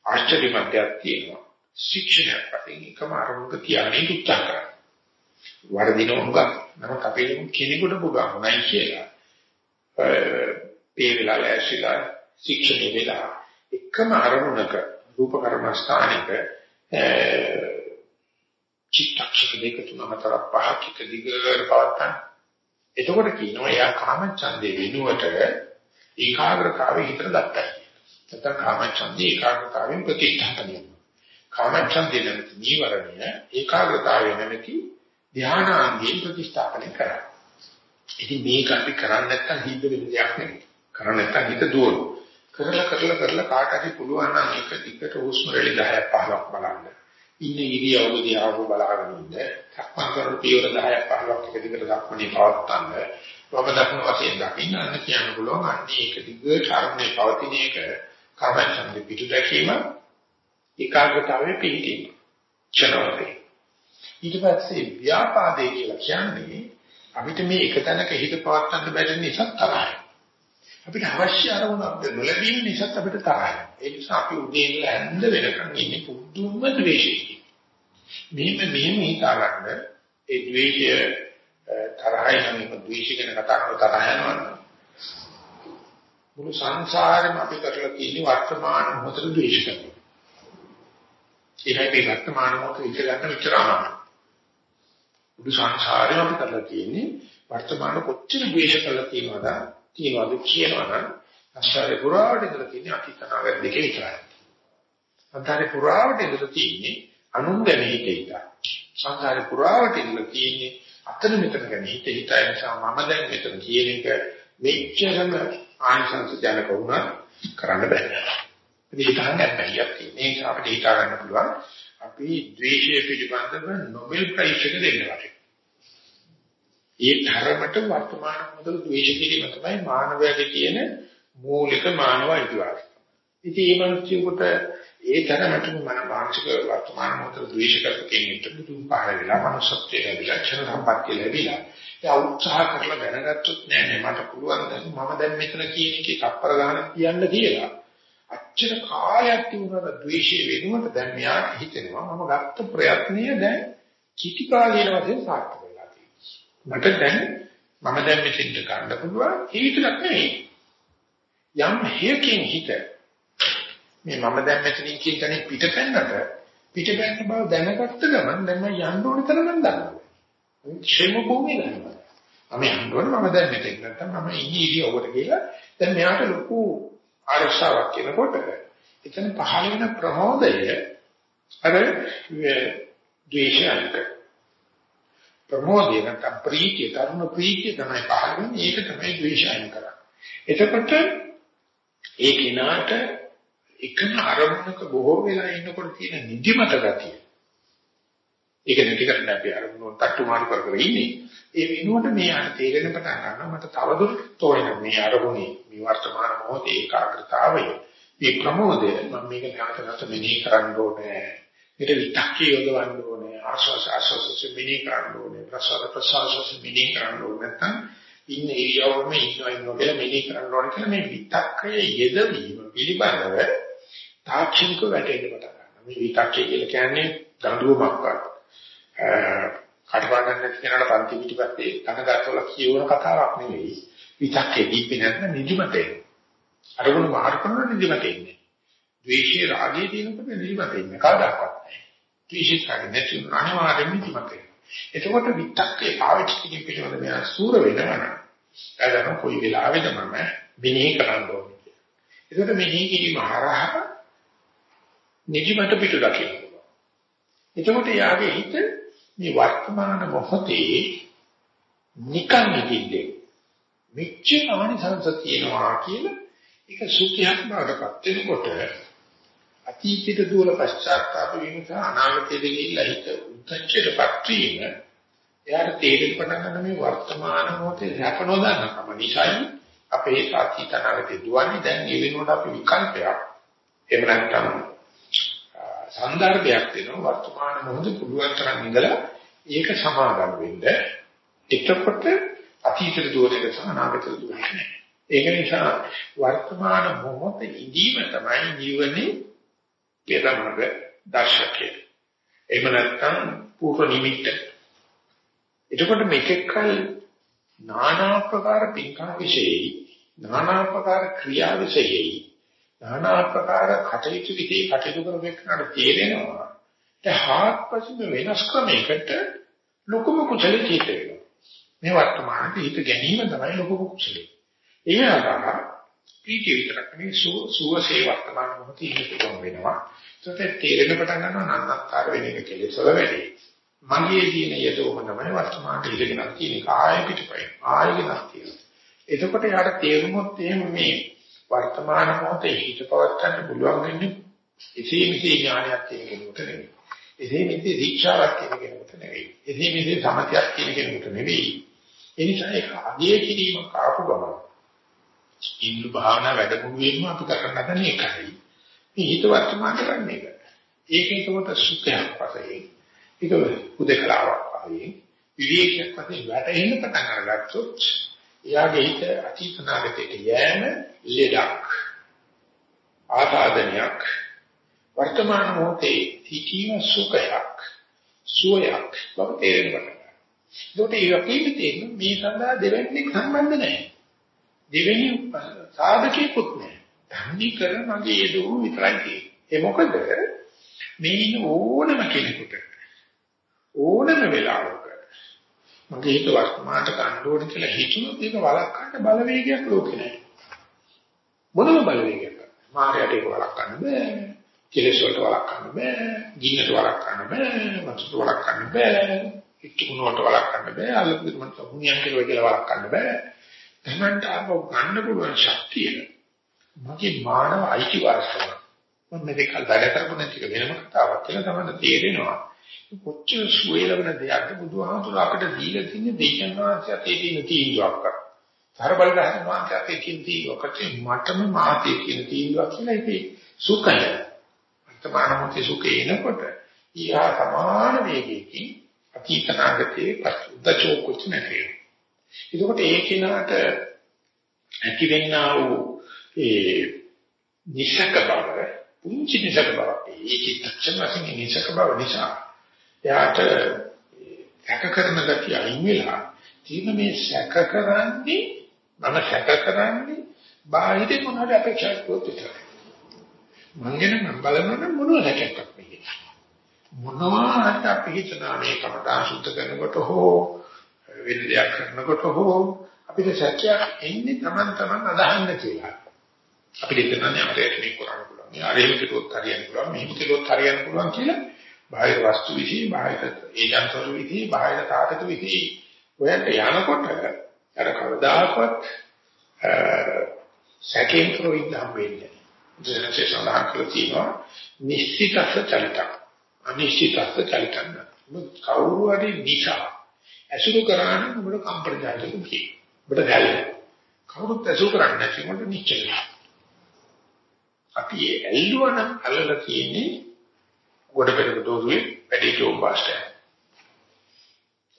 ආශ්චර්යමත්යක් තියෙනවා. ශික්ෂණයක් වශයෙන් එකම අරමුණක තියාගෙන උත්සාහ කරනවා. වර්ධිනව හුඟක්. නමුත් අපේ කෙනෙකුට පුළුවන් නයි කියලා. ඒ වෙලාව ඇසිලා ශික්ෂණය වෙලා එකම අරමුණක රූප කර්මස්ථානික චිත්තක්ෂණ දෙක තුන හතර පහක් එක දිගට පවත්තන. එතකොට කියනවා එයා කාමච්ඡන්දේ වෙනුවට ඒකාග්‍රතාවය හිතට ගත්තා. නැත්නම් කාමච්ඡන්දේ ඒකාග්‍රතාවයෙන් ප්‍රතිස්ථාපනය වෙනවා. කාමච්ඡන්දේ නැමැති නීවරණය ඒකාග්‍රතාවය නැමැති ධානාංගයෙන් ප්‍රතිස්ථාපනය කරා. ඉතින් මේක අපි කරන්නේ නැත්නම් හිත වෙන දෙයක් නෙමෙයි. කරන්නේ නැත්නම් හිත දුවනවා. කරලා කරලා කරලා කාට හරි පුළුවන් නම් එක දිගට හුස්ම රැලි 10ක් 15ක් බලන්න. ඉන්නේ ඉරියව්ව දිහාව බලාගෙන ඉන්න. සක්මන් කරන පියවර 10ක් 15ක් එක දිගට සක්මනේ පවත්තන්න. වම දකුණු වශයෙන් දකින්න අන්න කියන්න පුළුවන් අන්නේ එක දිගට අරමුණේ පවතින එක කර්මයන් පිටු දැකීම ඒකාග්‍රතාවයේ පිහිටීම. චනෝතේ ඊට පස්සේ ව්‍යාපාදේ කියලා කියන්නේ අපිට මේ එක තැනක හිත පවත්වන්න බැරි නිසා තරහයි. අපිට අවශ්‍ය අරමුණක් නොලැබීම නිසා අපිට තරහයි. ඒ නිසා අපි උදේ ඉඳලා හැන්ද වෙනකන් ඉන්නේ පුදුම ද්වේෂයකින්. මෙහෙම මෙහෙම හිතාගන්න ඒ ද්වේෂය තරහයි නම් ද්වේෂ ගැන කතා කරලා තරහ යනවා. මුළු සංසාරෙම අපි කරලා තියෙන වර්තමාන මොහොතේ ද්වේෂ කරනවා. ඒකයි මේ වර්තමාන මොහොතේ ඉඳ ගන්න විතර අමාරුයි. බුදු සංසාරේ අපි කරලා තියෙන්නේ වර්තමාන කොච්චර ද්වේෂ කරලා තියෙනවද තියනවද කියනවනම් සංසාරේ පුරාවට ඉඳලා තියෙන්නේ අතීතනාගත දෙකේ විතරයි. සංසාරේ පුරාවට ඉඳලා තියෙන්නේ අනුන් ගැන හිත හිත. සංසාරේ පුරාවට ඉඳලා තියෙන්නේ අතන මෙතන ගැන හිත හිත නිසා මම දැන් මෙතන කියන එක මෙච්චරම ආනිසංස ජනක වුණා කරන්න බෑ. ඉතින් ඒක හරියට බැහැියක් තියෙන. ඒ නිසා අපිට හිතා ගන්න පුළුවන් අපි ද්වේෂය පිළිබඳව නොබෙල් ප්‍රයිස් එක දෙන්න වගේ. ඒ තරමට වර්තමාන මොදල් ද්වේෂ කිරීම තමයි මානවයාගේ තියෙන මූලික මානව අයිතිවාසිකම. ඉතින් මේ මිනිස්සුන්ට ඒ තරමටම මන මානසික වර්තමාන මොදල් ද්වේෂ කරපු කෙනෙක්ට දුම් පහල වෙලා මනුස්සත්වය ලැබිලා ක්ෂණ සම්පත්තිය ලැබිලා. ඒ උත්සාහ කරලා දැනගත්තොත් නෑ නෑ මට පුළුවන් දැන් මම දැන් මෙතන කියන එකේ තප්පර ගන්න කියන්න කියලා. අච්චර කාලයක් තිබුණා ද්වේෂය වෙනුවට දැන් මෙයාට හිතෙනවා මම ගත්ත ප්‍රයත්නය දැන් කිටි කාලීන වශයෙන් සාර්ථක වෙලා තියෙනවා. මට දැන් මම දැන් මෙතෙන්ට ගන්න පුළුවන් ඒ විතරක් නෙවෙයි. යම් හේකින් හිත මේ මම දැන් මෙතනින් කියන තැනින් පිටපැන්නට පිටපැන්න බව දැනගත්ත ගමන් දැන් මම යන්න ඕන තරම් දන්නවා. ක්ෂේම භූමිය ගන්නවා. මම යන්නවල මම දැන් මෙතෙන් නැත්තම් මම ඉන්නේ ඉරියව්වට කියලා දැන් මෙයාට ලොකු ආරක්ෂාවක් කියනකොට එතන පහළ වෙන ප්‍රමෝදය අර ද්වේෂයන්ක ප්‍රමෝදය නැත්නම් ප්‍රීතිය කරුණ ප්‍රීතිය තමයි පහළ වෙන්නේ ඒක තමයි ද්වේෂයන් කරන්නේ එතකොට ඒ කිනාට එකම අරමුණක බොහෝ වෙලා ඉන්නකොට තියෙන නිදිමත ගතිය ඒක නැති කරන්න අපි අරමුණ තට්ටු මාරු කර කර ඉන්නේ. ඒ වෙනුවට මේ අර තේරෙන පටන් ගන්නවා මට තවදුරටත් තෝරන මේ අරමුණේ මේ වර්තමාන මොහොතේ ඒකාග්‍රතාවය. මේ ප්‍රමෝදය මම මේක නැවත නැවත මෙනෙහි කරන්න ඕනේ. ඊට විතක්කේ යොදවන්න ඕනේ. ආස්වාස ආස්වාස මෙනෙහි කරන්න ඕනේ. ප්‍රසාර ප්‍රසාර මෙනෙහි කරන්න ඕනේ. නැත්නම් ඉන්න ඉරියව්වෙම ඉන්නවා ඉන්නවා කියලා මෙනෙහි කරන්න ඕනේ කියලා මේ විතක්කයේ යෙදවීම පිළිබඳව තාක්ෂණික වැටෙන්න පටන් ගන්නවා. මේ විතක්කේ කියලා කියන්නේ දඬුවමක්වත් කටපාඩම් නැති කෙනාට පන්ති පිටිපස්සේ කනගාටවල කියවන කතාවක් නෙවෙයි. විතක්කේ දීපේ නැත්නම් නිදිමතේ. අරමුණු මාරු කරන නිදිමතේ ඉන්නේ. ද්වේෂයේ රාගයේ තියෙනකොට නිදිමතේ ඉන්නේ කවදාකවත් නැහැ. ද්වේෂයේ රාගයේ නැති අනිවාර්යෙන්ම නිදිමතේ. එතකොට විතක්කේ පාවිච්චි කිරීම පිළිබඳ මෙයා සූර වෙනවා. එයාලම කොයි වෙලාවෙද මම මෙනෙහි කරන්න ඕනේ. එතකොට මෙනෙහි කිරීම හරහා නිදිමත පිටු දකින්න. එතකොට යාගේ හිත මේ වර්තමාන මොහොතේ නිකන් නිදින්නේ මෙච්චර ආනිසංස තියෙනවා කියලා ඒක සුඛයක් බවටපත් වෙනකොට අතීතයට දුර පශ්චාත්තාප වීම සහ අනාගතයට ගිහිල්ලා හිත උද්දච්චයටපත් වීම එයාට තේරෙන්න පටන් ගන්න මේ වර්තමාන මොහොතේ දැක නොදන්නකම නිසායි අපේ අතීත අනාගතේ දුවන්නේ. දැන් ඒ වෙනුවට අපි විකල්පයක් එහෙම නැත්නම් සංදර්භයක් දෙනවා වර්තමාන මොහොතේ පුළුවන් තරම් ඉඳලා ඒක සමාදම් වෙන්න. එතකොට අතීතයට දුවන්නේ සහ අනාගතයට දුවන්නේ ඒක නිසා වර්තමාන මොහොතේ ඉඳීම තමයි ජීවනේ පෙරමග දර්ශකය එහෙම නැත්නම් පූර්ව නිමිත්ත එතකොට මේකෙකල් নানা ආකාර පින්කම් විශේෂයි নানা ආකාර ක්‍රියා විශේෂයි নানা ආකාර කටයුතු විදී කටයුතු කරගෙන තේරෙනවා ඒ හාත්පසින් වෙනස් ක්‍රමයකට ලොකුම කුසල චිත වෙනවා මේ වර්තමානයේ හිත ගැනීම තමයි ලොකුම කුසලයි ඒ ආකාර ප්‍රීතිය විතරක් නෙවෙයි සුවසේ වර්තමාන මොහොතේ ඉන්න පුළුවන් වෙනවා ඒකට තේරෙන පටන් ගන්නවා නන්නත්තර වෙන එක කෙලෙස් වල වැඩි මගේ දින යදෝම තමයි වර්තමානයේ ඉඳගෙන තියෙන කාය පිටපයි ආයෙ නැතිව එතකොට යාට තේරුමොත් එහෙම මේ වර්තමාන මොහොතේ හිත පවත්වන්න පුළුවන් වෙන්නේ එසේ මෙසේ ඥානයක් කියන කෙනෙකුට නෙවෙයි. එසේ මෙසේ ශික්ෂාවක් කියන කෙනෙකුට නෙවෙයි. එසේ මෙසේ සමථයක් කියන කෙනෙකුට නෙවෙයි. ඒ නිසා ඒක අධ්‍යය කිරීම කාපු ගමන. ඉන්න භාවනා වැඩමුළුවේම අපි කරන්න හදන එකයි. මේ හිත වර්තමාන කරන්නේ ඒක. ඒක ඒකට සුඛයක් වශයෙන්. ඒක උදේකලාවක් වශයෙන්. විවේකයක් වශයෙන් වැටෙන්න පටන් අරගත්තොත් එයාගේ හිත අතීත නාගතයට යෑම ලෙඩක් ආසාදනයක් වර්තමාන මොහොතේ සිටීම සුඛයක් සුවයක් බව තේරෙනවා. ඒකට ඒ වගේම මේ සඳහා දෙවන්නේ සම්බන්ධ නැහැ. දෙවෙනි සාධකීකුත් නැහැ. ධර්මී කර මගේ දෝ විතරයි තියෙන්නේ. ඒ මොකද මේ ඉන්න ඕනම කෙනෙකුට ඕනම වෙලාවක මගේ හිත වර්තමානට ගන්න ඕනේ කියලා හිතුනොත් ඒක වළක්වන්න බලවේගයක් ලෝකේ නැහැ. මොනම බලවේගයක් මායයට ඒක වළක්වන්න බෑ. කෙලෙස් වලට වළක්වන්න බෑ. ගින්නට වළක්වන්න බෑ. මතුට වළක්වන්න බෑ. ඉක්කුණ වලට වළක්වන්න බෑ. අලුත් මත හුනියන් කියලා කියලා වළක්වන්න බෑ. තමන්ට ආපහු ගන්න පුළුවන් ශක්තිය මගේ මානව අයිතිවාසිකම. මම මේක කල් වැඩ කරපු නැති වෙනම කතාවක් කියලා තමයි තේරෙනවා. කොච්චර සුවේලවන දෙයක්ද බුදුහාමුදුර අපිට දීලා තියෙන දෙයයන් වාසිය අපේ තියෙන තීන්දුවක් කර. තරබල ගහන වාසිය අපේ තියෙන තීන්දුවක් මටම මාතේ කියන තීන්දුවක් කියලා ඒකේ සුඛය. වර්තමාන මොහොතේ සුඛේ එනකොට ඊහා සමාන වේගයකින් අතීතනාගතේ පසුද්දචෝ කුච නැතේ. එතකොට ඒ කෙනාට ඇතිවෙනා වූ ඒ නිසක බව පුංචි නිසක බවක් ඒ චිත්තක්ෂණ වශයෙන් නිසක බව නිසා එයාට සැක කරන ගතිය අයින් වෙලා තියෙන මේ සැක කරන්නේ මම සැක කරන්නේ බාහිර මොනවද අපේක්ෂා කරොත් විතරයි. මං ගැන මම බලනොත් මොනවද සැකයක් වෙන්නේ. මොනවා හරි අපි හිතනවා මේ කමඨා සුද්ධ කරනකොට හෝ වෙන දෙයක් කරනකොට හෝ අපිට සත්‍යයක් එන්නේ Taman taman අදහන්න කියලා. අපිට හිතන්නේ අපිට මේක කරන්න පුළුවන්. මේ අරහෙම කිව්වොත් හරියන්න පුළුවන්. මෙහෙම කිව්වොත් හරියන්න පුළුවන් කියලා බාහිර වස්තු විසි, බාහිර ඒජන්තර විසි, බාහිර තාටක විසි ඔයන්ට යනකොට අර කවදාකවත් සැකෙන් කරුවින් හම්බෙන්නේ. දෙනසේ සඳහන් කරලා තියෙනවා නිශ්චිතස්ස චලිතක්. අනිශ්චිතස්ස චලිතන්න. කවුරු හරි නිසා ඇසුරු කරාන උඹට කම්පන ජාතක කියේ. උඹට ගැලේ. කවුරුත් ඇසුරු කරන්නේ නැති උඹට නිශ්චලයි. අපි ඇල්ලුවනම් අල්ලලා තියෙන්නේ ගොඩ පෙරක දෝරුවේ වැඩි ජෝබාස්ට්.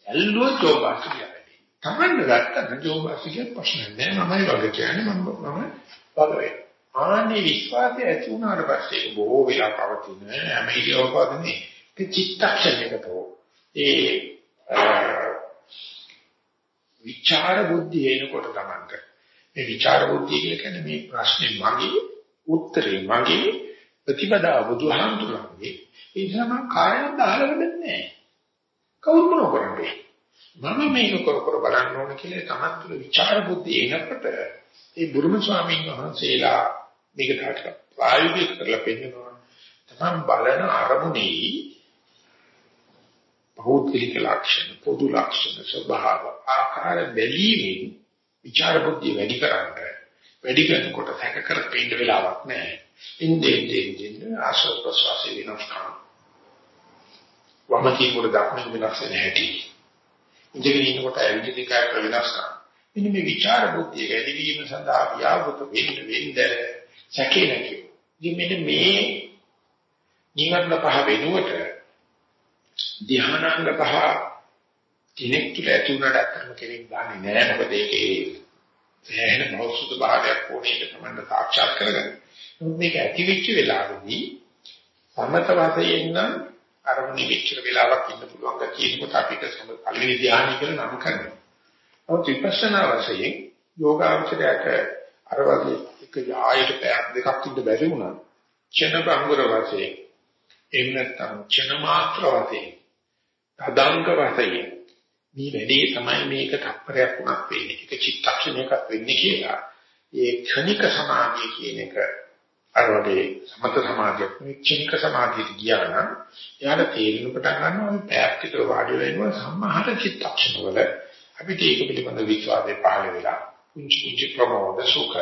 ඇල්ලුව ජෝබාස්ට් කියන්නේ. තමන්න ගත්තා ජෝබාස්ට් කියන ප්‍රශ්න නෑ මමයි වගේ කියන්නේ මම මම වගේ. ආන්නේ විශ්වාසය ඇති වුණාට පස්සේ බොහෝ වෙලා පවතින හැම ඉරියව්වකදී චිත්තක්ෂණයකතෝ ඒ විචාර බුද්ධිය එනකොට තමයි මේ විචාර බුද්ධිය කියලා කියන්නේ මේ ප්‍රශ්නේ මගේ උත්තරේ මගේ ප්‍රතිපදාව බුදුහාමුදුරන්ගේ. ඒ නිසා මම කායයෙන් අහලගෙන නැහැ. කවුරු මොන කරන්නේ? මම මේක කර කර බලන්න ඕන කියලා තමත් තුළ විචාර බුද්ධිය එනකොට ඒ බුරුම ස්වාමීන් වහන්සේලා මේක තාට ප්‍රායෝගික කරලා පෙන්නනවා. තමන් බලන අරමුණේ භෞතික ලක්ෂණ පොදු ලක්ෂණ ස්වභාව ආකාර බැලීමෙන් විචාර බුද්ධිය වැඩි කරන්නේ වැඩි කරනකොට සැක කර පෙන්න වෙලාවක් නැහැ. ඉන්දේ ඉන්දේ ආශ්‍රව ප්‍රසවාසී විනාශකම් වමති මුල දක්මින් වෙනස් වෙන හැටි. ඉඳගෙන ඉන්නකොට ඇවිදින කාය වෙනස්කම් මෙන්න මේ විචාර බුද්ධිය වැඩි වීම සඳහා ව්‍යාපෘත වෙන්න වෙන්න සැකේ නැතිව ඉතින් මෙන්න මේ නිවර්ණ පහ වෙනුවට ධ්‍යානාංග පහ කෙනෙක් තුළ ඇති වුණාට අත්‍තරම කෙනෙක් දන්නේ නැහැ මොකද ඒකේ සෑහෙන භෞතික භාවයක් පෝෂිත තමයි සාක්ෂාත් කරගන්න. මේක ඇති වෙච්ච වෙලාවෙදී සමත වශයෙන් නම් අරමුණේ විචිර වෙලාවක් ඉන්න පුළුවන් ගැතියෙකට අපිට පළවෙනි ධ්‍යානය කියලා නම් කරනවා. නමුත් විපස්සනා වශයෙන් යෝගාචරයට අර වගේ එක යායට පැයක් දෙකක් ඉඳ බැරි වුණා. චන බංගුර වශයෙන් එහෙම නැත්නම් චන මාත්‍ර වශයෙන් තදංග වශයෙන් මේ වැඩේ තමයි මේක තප්පරයක් වුණත් වෙන්නේ. ඒක චිත්තක්ෂණයක වෙන්නේ කියලා. ඒ ක්ෂණික සමාධිය කියන එක අර වගේ සමත සමාධියක් මේ ක්ෂණික සමාධියට ගියා නම් එයාට තේරෙන පටන් ගන්නවා මේ පැයක් විතර වාඩි වෙලා ඉන්නවා සම්මාහත චිත්තක්ෂණවල අපිට ඒක පිළිබඳ විශ්වාසය පහළ වෙලා කුංචි කුංචි ප්‍රමෝද සුඛ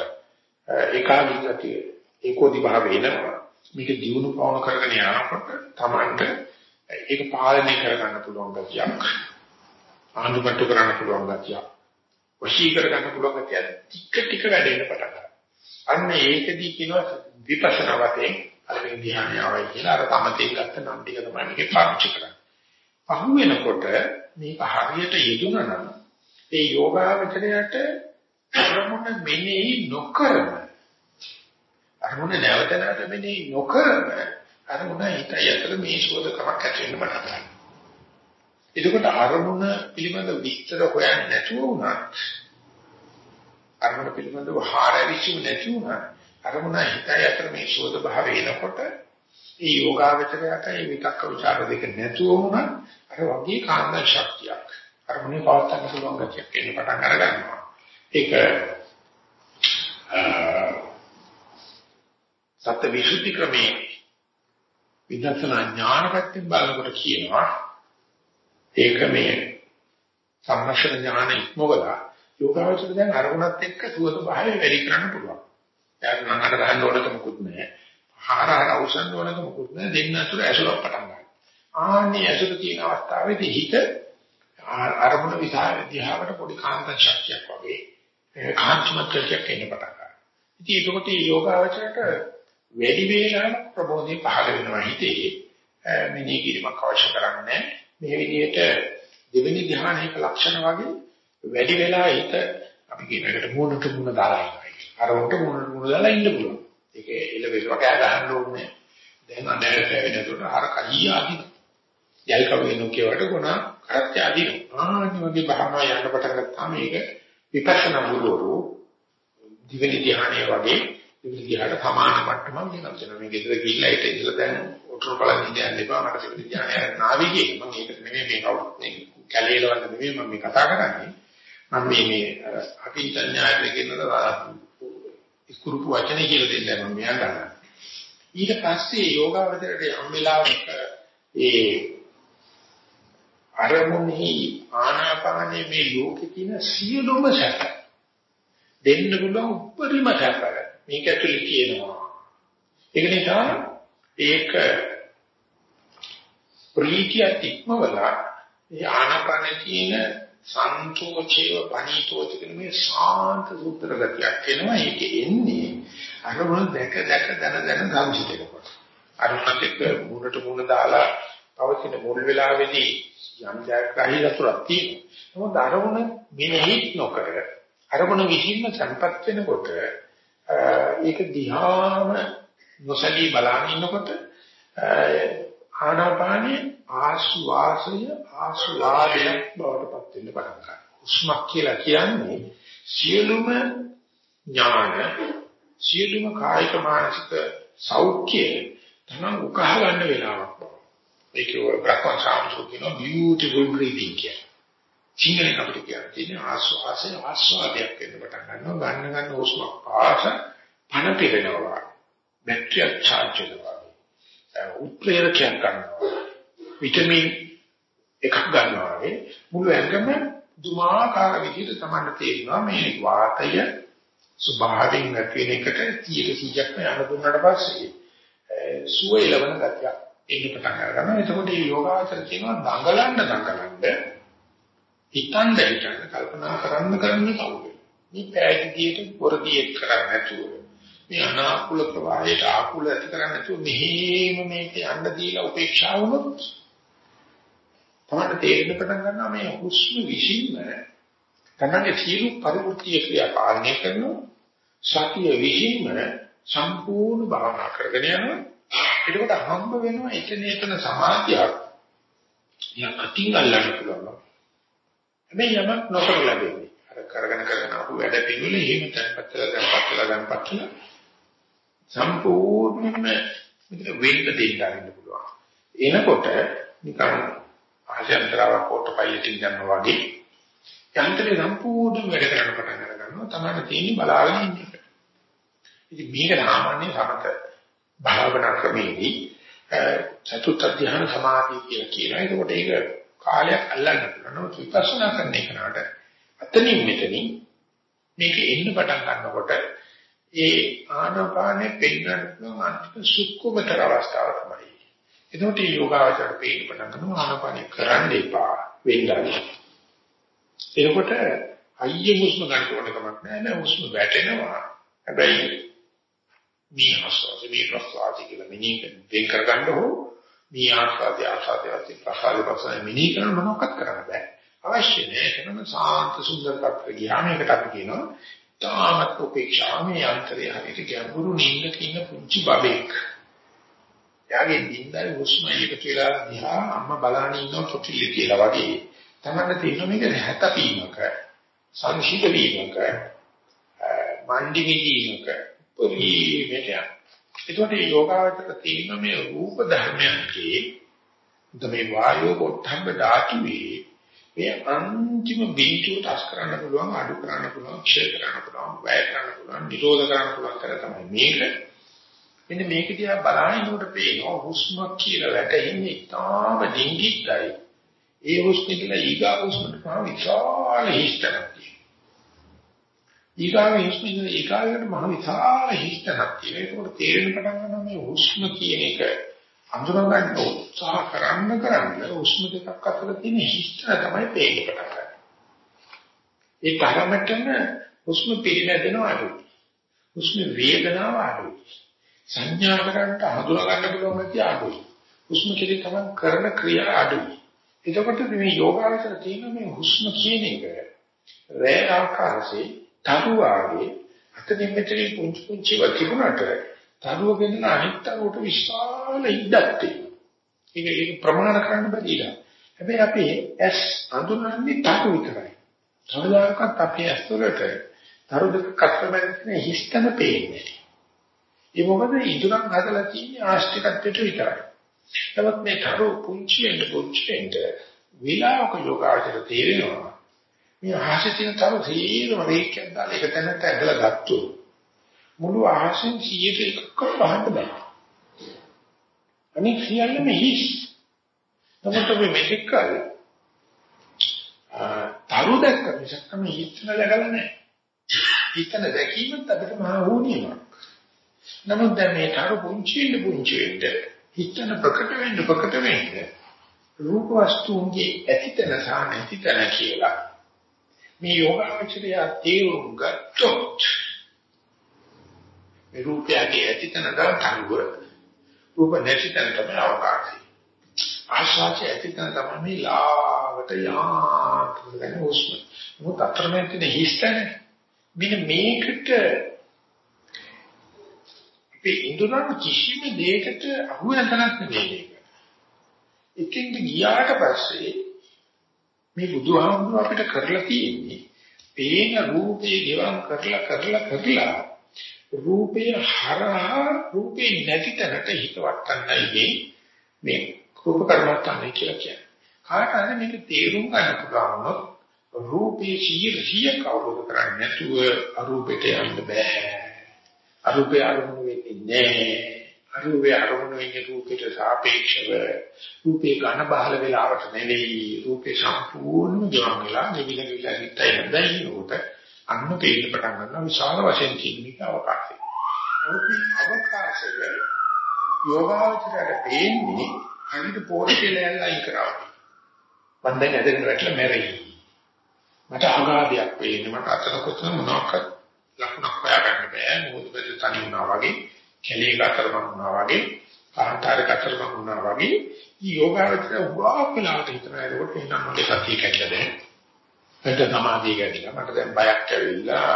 ඒකාග්‍රතිය ඒකෝදි භාව වෙනවා මේක දියුණු පවන කරගෙන යනකොට Tamanට ඒක පාලනය කරගන්න පුළුවන් ගතියක් ආඳුම්පට්ටු කරන්න පුළුවන් ගතියක් වශී කරගන්න පුළුවන් ගතියක් ටික ටික වැඩෙන්න පටන් ගන්නවා අන්න ඒකදී කියනවා විපස්සනා වතේ අරගෙන ධ්‍යානය ආවයි කියලා අර තමතේ ගත්ත නම් ටික තමයි මේකේ පාවිච්චි කරන්නේ. පහු වෙනකොට මේක හරියට යෙදුණා නම් ඒ යෝගාවචරයට අරමුණ මෙනෙහි නොකරම අරමුණ නැවත නැවත මෙනෙහි නොකරම අරමුණ හිතයි අතර මේ ශෝධකමක් ඇති වෙන්න පටන් ගන්නවා. එතකොට අරමුණ පිළිබඳ විස්තර හොයන්නේ නැතුව වුණත් අරමුණ පිළිබඳව හාරවිසු නැති වුණා අරමුණ හිතයි අතර මේ ශෝධ භාවය එනකොට ඒ යෝගාවචරයට ඒ විතක්ක ਵਿਚාර දෙක නැතුව වුණා අර වගේ කාන්ද ශක්තියක් අරමුණේ පවත්තන්න පුළුවන් ගැටියක් එන්න පටන් අර ගන්නවා ඒක සත්‍ය විසුද්ධි ක්‍රමේ විදර්ශනා ඥාන පැත්තෙන් බලනකොට කියනවා ඒක මේ සම්මර්ෂණ ඥාන ඉක්මවලා යෝගාවචර දැන් අරමුණත් එක්ක සුවත භාවය වැඩි කරන්න පුළුවන්. දැන් මම අර ගන්න ඕනක මොකුත් නැහැ. හාරහර අවසන් ඕනක මොකුත් නැහැ. දෙන්න අතර ඇසුරක් පටන් ගන්නවා. ආන්නේ ඇසුර තියෙන අවස්ථාවේදී හිත අරමුණ විසාර දිහාවට පොඩි කාන්ත ශක්තියක් වගේ කාන්තිමත් ශක්තියක් එන්න පටන් ගන්නවා. ඉතින් ඒකකොට මේ යෝගාවචරයට වැඩි වේලාවක් ප්‍රබෝධය පහළ වෙනවා හිතේ. මෙනෙහි කිරීමක් අවශ්‍ය කරන්නේ මේ විදිහට දෙවෙනි ධ්‍යානයක ලක්ෂණ වගේ වැඩි වෙලා ඒක අපි කියන එකට මොනට මොන දාලා ඉන්නවා. අර උන්ට මොනට මොන දාලා ඉන්න පුළුවන්. ඒක එළවෙලව කෑ ගහන්න ඕනේ. දැන් අnder වෙනකොට අර කලිය අදින. යල් කවෙනු කියවට ගුණ කරත් අදින. ආනි වගේ භාවනා යන්න පටන් ගත්තාම මේක විපස්සනා බුදුරු දිවෙලි ධ්‍යානයේ වගේ දිවෙලි ධ්‍යානට සමාන මට්ටමක් වෙනවා. එතන මේ ගෙදර ගිහිල්ලා ඒක ඉඳලා දැන් ඔටෝ බලන් ඉඳන් එපා මට දිවෙලි ධ්‍යානය නාවි කියේ. මම ඒක නෙමෙයි මේ කවුරුත් නෙමෙයි කැලේලවන්න නෙමෙයි මම මේ කතා කරන්නේ. මම මේ මේ අකින්චඤ්ඤායතන කියනවා ඉස්කුරුපු වචනේ කියලා දෙන්නයි මම මෙයන්ට ඊට පස්සේ යෝගාවචරයට යම් වෙලාවක ඒ අරමුණෙහි ආනාපානයේ මේ ලෝකේ තියෙන සියලුම සැප දෙන්න පුළුවන් උපරිම සැප මේක ඇතුලේ කියනවා ඒක නිසා ඒක ප්‍රීතිය ඉක්මවලා ඒ ආනාපානයේ තියෙන සන්තෝෂේව පණීතෝච කියන මේ සාන්ත සුත්‍ර ගතියක් එනවා. ඒක එන්නේ අරමුණ දැක දැක දන දන සංසිතේකට අරමුණත් එක්ක මුණට මුණ දාලා පවතින මුල් වෙලාවේදී යම් ජයග්‍රහී ලතුරක් තියෙනවා. නමුත් අරමුණ මෙනෙහි නොකර අරමුණ විහිින්න සංපත් වෙනකොට ඒක දිහාම නොසලී බලන ඉන්නකොට ආනාපානේ ආස්වාසය ආස්වාදයක් බවට පත් වෙන්න පටන් ගන්නවා. හුස්මක් කියලා කියන්නේ සියලුම ඥාන සියලුම කායික මානසික සෞඛ්‍ය තමන් උකහා ගන්න වෙලාවක් බව. ඒක බ්‍රහ්ම සාමසෝ කියන beautiful breathing කියන. සිංහලෙන් අපිට කියන්නේ ආස්වාසය ආස්වාදයක් වෙන්න පටන් ගන්නවා. ගන්න ගන්න හුස්මක් පාස පණ පිරෙනවා. බැටරියක් charge වෙනවා. උත්ප්‍රේරකයක් ගන්නවා. විටමින් එකක් ගන්නවා වගේ මුළු ඇඟම දුමාකාර විදිහට තමයි තේරෙනවා මේ වාතය ස්වභාවයෙන් නැති වෙන එකට 100%ක්ම යන දුන්නාට පස්සේ සුවය ලබන ගතිය එන්න පටන් ගන්නවා. එතකොට මේ යෝගාචර කියනවා දඟලන්න දඟලන්න හිතන්න හිතන්න කල්පනා කරන්න කරන්න කවුද? මේ පැහැදිලියට වරදියෙක් කරන්නේ නැතුව මේ අනාකූල ප්‍රවාහයට ආකූල ඇති කරන්නේ නැතුව මෙහෙම මේක යන්න දීලා උපේක්ෂා වුණොත් තමයි තේරෙන්න පටන් ගන්නවා මේ හුස්ම විසින්ම තමන්ගේ සියලු පරිවෘත්ති ක්‍රියා පාලනය කරනවා. සතිය විසින්ම සම්පූර්ණ භාවනා කරගෙන යනවා. එතකොට හම්බ වෙනවා එතන එතන සමාධියක්. යා අතින් අල්ලන්න පුළුවන්. හැබැයි යමක් නොකර ලැබෙන්නේ අර කරගෙන කරගෙන ආපු වැඩ පිළිවෙල එහෙම තැන්පත් කරලා තැන්පත් කරලා තැන්පත් කරලා සම්පූර්ණයෙන්ම මෙතන වෙන්න දෙන්න ආරම්භ පුළුවන්. එනකොට නිකන් ආශයන්තරාවක් කොට පයිලටින් ගන්නවා වගේ යන්ත්‍රය සම්පූර්ණ වැඩ කරන්න පටන් ගන්නවා. තමයි තියෙන්නේ බලාගෙන ඉන්න එක. ඉතින් මේක සාමාන්‍ය සමත භාවනා ක්‍රමයේදී චතුත් අධ්‍යාන සමාධිය කියලා කියනවා. ඒකට ඒක කාලයක් අල්ලන්න පුළුවන්. විපස්සනා කරන එකනට අතනින් මෙතනින් මේක එන්න පටන් ගන්නකොට ඒ ආනාපානේ පෙන්වන්න පුළුවන් අන්තිම සුක්කුමතර අවස්ථාව තමයි. එතකොට මේ යෝගාවචර පේන්න පටන් ගන්නවා ආනාපානේ කරන්න එපා වෙන්නයි. එතකොට අයියේ හුස්ම ගන්න ඕන කමක් නැහැ නෑ හුස්ම වැටෙනවා. හැබැයි මේ ආස්වාද මේ ප්‍රසආද කියලා මිනී දෙන් කරගන්න හෝ මේ ආස්වාද ආස්වාද ආස්වාද ප්‍රසආද ප්‍රසආද මිනී කරන මොනවක්වත් කරන්න බෑ. අවශ්‍ය නැහැ. කරන සාන්ත සුන්දර තත්ත්ව ගියාම ඒකට අපි කියනවා තාමත් උපේක්ෂා මේ අන්තරය හරියට ගැඹුරු නිින්දක ඉන්න පුංචි බබෙක්. එයාගේ නිින්දයි හුස්ම එකතු වෙලා දිහා අම්මා බලන ඉන්න තොටිල්ල කියලා වගේ. තමයි තියෙන මේක හැතපීමක සංසිද්ධ වීමක මණ්ඩි විදීමක පරිමේට. ඒකට යෝගාවචර තියෙන මේ රූප ධර්මයන්ගේ මේ වායෝ පොට්ටම්බ ධාතුවේ මේ අන්තිම බිඳුවට අස් කරන්න පුළුවන් අඩු කරන්න පුළුවන් ක්ෂය කරන්න පුළුවන් වැය කරන්න පුළුවන් නිරෝධ කරන්න පුළුවන් කර තමයි මේක. මෙන්න මේක දිහා බලනකොට පේනවා හුස්ම කියලා වැටෙන්නේ ඉතාම ඩිංගිත්යි ඒ හුස්ම කියලා ඊගා හුස්මට පහ විශාල හිස්තනක්. ඊගා හුස්ම කියලා ඊගාකට මහ විශාල හිස්තනක් තියෙනවා ඒක තේරෙන පටන් ගන්නවා මේ හුස්ම කියන එක අඳුරගන්න උත්සාහ කරන්න කරන්න උෂ්ම දෙකක් අතර තියෙන හිස්තන තමයි පේන්න පටන් ගන්නේ. ඒ තරමටම උෂ්ම පිළිනැදෙනවා අඩුයි. උෂ්ම වේදනාව අඩුයි. සංඥා කරන්ට හඳුනා ගන්න පුළුවන් නැති අඩුයි. උෂ්ම කෙරේ තමන් කරන ක්‍රියා අඩුයි. එතකොට මේ යෝගාවචර තියෙන මේ හුස්ම කියන එක රෑ ආකාරසේ තරුවාගේ අතනින් මෙතනින් පුංචි පුංචි වතිබුණට තරුවගෙන අනිත් තරුවට විශාල ඉඩක් තියෙනවා. ඒක ඒක ප්‍රමාණ කරන්න බැරිලා. හැබැයි අපි ඇස් අඳුරන්නේ තරු විතරයි. කවදාකවත් අපේ ඇස් වලට තරු දෙක කතරමැද හිස්තන පේන්නේ. ඒ මොකද ඉදurang හදලා තියෙන්නේ ආස්තිකත්වයට විතරයි. නමුත් මේ තරු පුංචි වෙන්න පුංචි වෙන්න විලාක යෝගාචර තේරෙනවා. මේ අහසේ තියෙන තව සීරම රේඛයක් දාලා එක තැනට ඇදලා ගත්තොත් මුළු අහසෙන් 100ට එකක් වහන්න බෑ. අනික සියල්ලම හිස්. නමුත් මේ මෙතෙක් කල තරු දැක්ක මිසක් මේ හිතන දැකලා නැහැ. හිතන දැකීමත් අපිට මහා වුණියක්. නමුත් දැන් මේ තරු පුංචි වෙන්න පුංචි වෙන්න හිතන ප්‍රකට වෙන්න ප්‍රකට වෙන්න රූප වස්තුන්ගේ ඇතිතන සහ නැතිතන කියලා මේ යෝගාචරය තේරුම් ගත්තොත් මේ රූපයගේ ඇතිතන ගන්නව රූප නැතිතන තමයි අවකාශය ආශාචය ඇතිතන තමයි මේ ලාවට යාත්‍රාගෙන උස්ම මොකද අතරමැද තියෙන හිස්තන මෙන්න මේකට අපේ ඉන්ද්‍රයන් කිසිම දෙයකට අහු වෙන තැනක් නෙවෙයි ඒක. එකින්ද ගියාට පස්සේ මේ බුදුහාමුදුර අපිට කරලා තියෙන්නේ පේන රූපේ ගෙවම් කරලා කරලා කරලා රූපේ හරහා රූපේ නැති තැනට හිත වටන්නයි මේ රූප කර්මස්ථානයි කියලා කියන්නේ. කාට හරි මේක තේරුම් ගන්න පුළුවන් වුණොත් රූපේ 100 100 කවුරුද කරන්නේ නැතුව අරූපෙට යන්න බෑ. අරූපේ අරමුණු වෙන්නේ නැහැ. අරූපේ අරමුණු වෙන්නේ රූපයට සාපේක්ෂව රූපේ ඝන බහල වෙලාවට නෙවෙයි රූපේ සම්පූර්ණම ජීවම් වෙලා නිවිල විලා හිටයි නැදයිනොට අන්න පේන්න පටන් ගන්නවා විශාල වශයෙන් තියෙන අවකාශය. අවකාශය යෝගාවචරයට පේන්නේ අනිත් පොර කියලා යල්ලා කරා. මම දැන් ඇදගෙන වැටලා මැරෙයි. මට අගාධයක් වෙන්නේ මට අතන කොතන මොනවාක්වත් ලකුණක් හොයාගන්න බෑ මොකද බෙද තනි වුණා වගේ කැලේ ගතරම වුණා වගේ කාන්තාර ගතරම වුණා වගේ යෝගාවචර උගාවක් වෙලාවට හිතනවා ඒකට එනම් මගේ සතිය කැඩලා දැන් මට සමාධිය කැඩිලා මට දැන් බයක් ඇවිල්ලා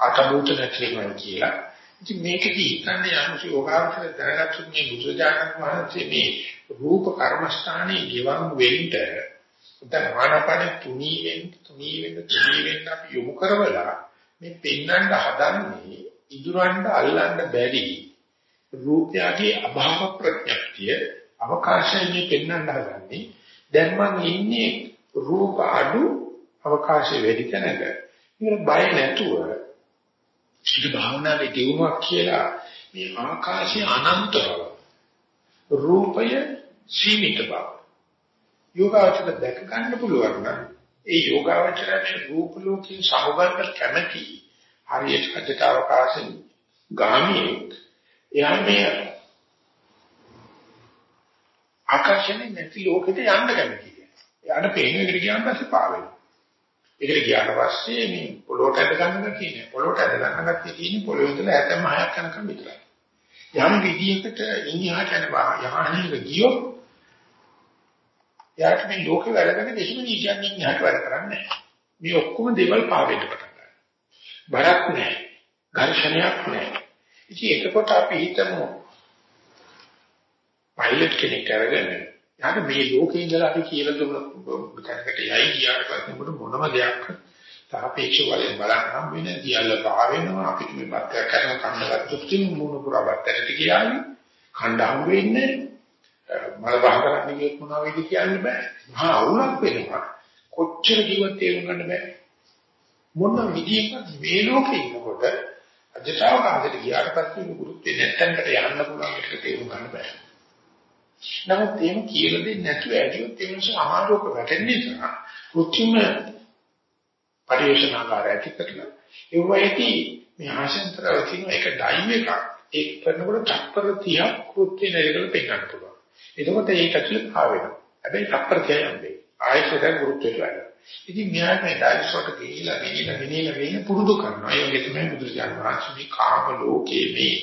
අතබුත නැතිවෙනවා කියලා. ඉතින් මේකදී හිතන්නේ යම්සි යෝගාවචර දැනගත්තු මේ බුදුජානක මහන්සිය මේ රූප කර්මස්ථානයේ ගෙවන් වෙන්න දැන් ආනාපාන තුනී වෙන්න තුනී වෙන්න තුනී වෙන්න අපි යොමු කරවලා මේ පෙන්වන්න හදන්නේ ඉදුරන්න අල්ලන්න බැරි රූපයගේ අභාව ප්‍රඥප්තිය අවකාශයේ පෙන්වන්න හදන්නේ. දැන් මම ඉන්නේ රූප අඩු අවකාශයේ වැඩි තැනක. ඒක බය නැතුව ඉත භාවනාවේ දියුණුවක් කියලා මේ ආකාශය අනන්තව රූපය සීමිත බව යෝගාචර දැක ගන්න පුළුවන් නම් ඒ යෝගාවචරයේ රූප ලෝකයෙන් සමගන්න කැමැති හරියට අදට අවකාශයෙන් ගාමියෙක් එයා මේ ආකාශයෙන් නැති ලෝකෙට යන්න කැමැති. එයාට පේන එකට ගියාන් පස්සේ පාවෙනවා. ඒකට ගියාට පස්සේ මේ පොළොට ඇද ගන්න කියන්නේ පොළොට ඇද ගන්න ගැත්තේ තියෙන්නේ පොළොවේ ඉඳලා ඇතම හයක් යනකම් විතරයි. යම් විදියකට ඉන්හිහාට යන යහනික ගියොත් එයාට මේ ලෝකේ වැඩ කරන කිසිම නීතියක් ඉන්හිහාට වැඩ කරන්නේ නැහැ. මේ ඔක්කොම දේවල් පාවෙන්න පටන් ගන්නවා. බරක් නැහැ. ඝර්ෂණයක් නැහැ. ඉතින් එතකොට අපි හිතමු පයිලට් කෙනෙක් අරගෙන යාට මේ ලෝකේ ඉඳලා අපි කියලා දුන්න තැනකට යයි ගියාට පස්සේ මොකද මොනම දෙයක් තාපේක්ෂ වලින් බලන්න හම් වෙන දියල්ල පාවෙනවා අපිට මේ බත් කරන කණ්ඩගත්තු තින් මොන පුරවත්තට ගියාලි කණ්ඩ හම් වෙන්නේ මල බහ කරන්න ගියොත් මොනවා වෙයිද කියන්න බෑ. මහා අවුලක් වෙනවා. කොච්චර ජීවත් තේරුම් ගන්න බෑ. මොන විදියකට මේ ලෝකේ ඉන්නකොට අධිශාවකාශයට ගියාට පස්සේ ගුරුත්වය නැත්තන්ට යන්න පුළුවන් එක තේරුම් ගන්න බෑ නමුත් එහෙම කියලා දෙන්නේ නැතුව ඇදියොත් ඒ නිසා අමාරුක වැටෙන නිසා කෘත්‍රිම පරිවේශනාකාරය ඇති කරලා ඒ වගේදී මේ ආශෙන්තරව තියෙන එක ඩයිව් එකක් ඒක කරනකොට තත්පර 30ක් කෘත්‍ය නේදකල පෙන්නන්න පුළුවන්. එතකොට ඒක ඇතුළේ ආ වෙනවා. හැබැයි තත්පර 30 යන්නේ. ආයෙත් ගුරුත්වයට වැඩ. ඉතින් මෙයාට මේ ඩයිව්සොට ගිහිලා ගිහිලා ගිහිලා ගිහිලා පුරුදු කරනවා. ඒ වගේ තමයි බුදුරජාණන් වහන්සේ මේ කාම ලෝකයේ මේ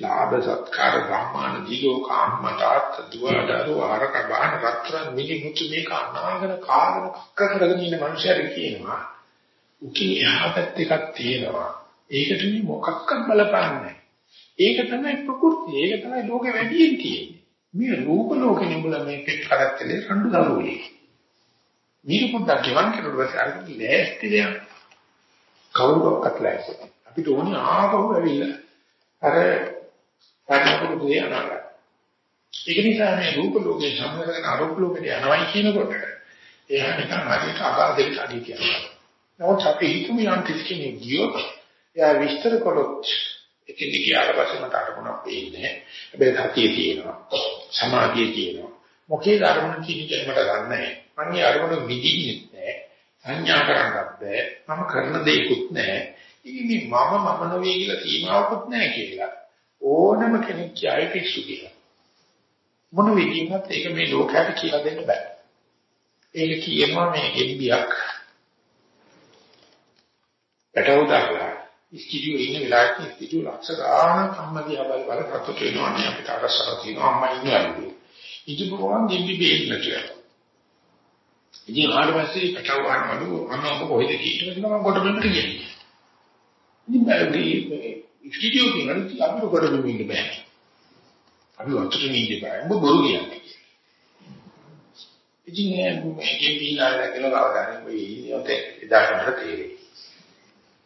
ලාභ සත්කාර බ්‍රහ්මාන දීගෝ කාමතාත් දුවඩරෝ ආරක බාහන රත්තරන් මිලි මුතු මේ කනාගෙන කාගෙන කක්ක කරගෙන ඉන්න මනුස්සයර කියනවා. උකින් එහා පැත්තේ එකක් තියෙනවා. ඒකට මේ මොකක්වත් බලපාන්නේ ඒක තමයි ප්‍රകൃතිය ඒක තමයි ලෝකෙ වැඩියෙන් තියෙන්නේ. මේ රූප ලෝකෙ නෙඹල මේ පෙත් කරත්තලේ රණ්ඩු දරුවෝ මේක පොඩ්ඩක් ගෙවන් කරුවොත් අර ලෑස්ති දෙයක් කවුරුවක්වත් ලෑස්ති අපිට ඕනේ ආපහු ඇවිල්ලා අර පරිණත දේ අනාගත. ඒක නිසා මේ රූප ලෝකේ සම්මතන අරූප ලෝකේ යනවයි කියනකොට එයා නිකන් හරියට අගාධයකට අඩිය කියනවා. නමුත් අපි හිතමු යම් කිසි කෙනෙක් ගියොත් එයා විස්තර කළොත් ඉතින් ගියාට පස්සේ මට අරමුණක් වෙන්නේ නැහැ. හැබැයි සතිය තියෙනවා. සමාධිය තියෙනවා. මොකේද අරමුණ කියන්නේ මට ගන්න නැහැ. මම මේ අරමුණ විදින්නේ නැහැ. සංඥා කරන්නත් බෑ. මම කරන දෙයක්වත් නැහැ. ඉතින් මේ මම මම නොවේ කියලා සීමාවකුත් නැහැ කියලා. ඕනම කෙනෙක් කියයි පිස්සු කියලා. මොන විදිහකට ඒක මේ ලෝකයට කියලා දෙන්න බෑ. ඒක කියනවා මේ ගෙම්බියක්. පැටව දාලා ඉස්කිරියෝ ඉන්න වෙලාවට ඉස්කිරියෝ ලක්ෂ ගාණක් අම්මගේ අබල් බල රතුට වෙනවනේ අපිට අරසාව තියෙනවා අම්මා ඉන්නේ. ඉතින් බොහොම ගෙම්බි බේන්න කියලා. ඉතින් ආවට පස්සේ පැටව වහනවලු අම්මා කොහෙද කියලා මම කොට බෙන්නට ගියා. ඉතින් බැලුවේ ඉස්කිරියෝ කියනවා අපිට කොට බෙන්න බෑ. අපි වතුර නිදි බෑ. ඔබ බොරු කියන්නේ. ඉතින් මේ ගෙම්බිලා කියලා කවදාද මේ ඉන්නේ එදාට මට තේරෙයි.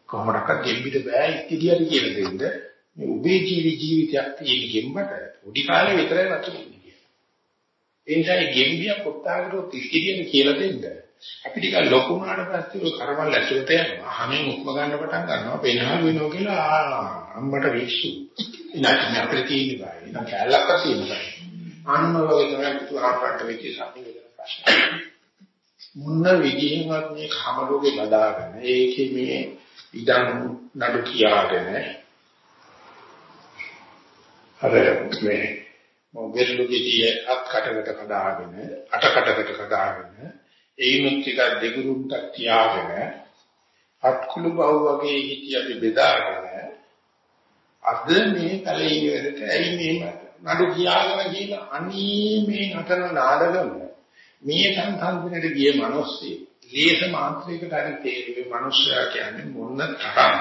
කොහොමඩක්වත් ගෙම්බිට බෑ ඉතිරියට කියලා දෙන්න. මේ උබේ ජීවි ජීවිතයක් තියෙන ගෙම්බට පොඩි කාලේ විතරයි වතුර ඉන්නේ කියලා. ඒ නිසා මේ ගෙම්බිය කොත්තාකට ඉතිරියට කියලා දෙන්න. අපි ටිකක් ලොකු වුණාට පස්සේ ඔය කරවල් ඇතුළට යනවා. හැමෙන් උක්ම ගන්න පටන් ගන්නවා. පේනහල් වෙනවා කියලා ආ අම්මට විශ්සු. ඉතින් අපිට තියෙන බෑ. ඉතින් කැලලක් තියෙන බෑ. අන්න ඔය තමයි පුතුහාට වෙච්ච සම්පූර්ණ ප්‍රශ්න. මොන විදිහින්වත් මේ කාම ලෝකේ බදාගෙන ඒකේ මේ ඉදන් නඩු කියාගෙන අර මේ මොබෙල්ලුගේදී අත් කටකට කඩාගෙන අට කටකට කඩාගෙන ඒනොත් ටික දෙගුරුන්ට තියාගෙන අත්කුළු බව වගේ හිටිය අපි බෙදාගෙන අද මේ කලේ ඉවරට ඇයි මේ නඩු කියාගෙන කියන අනී මේ නතර නාඩගම මේ සංසන්දනයේ ගිය මිනිස්සු ලේස මාත්‍රයකට හරි තේරෙන්නේ මිනිස්සයා කියන්නේ මොන තරම්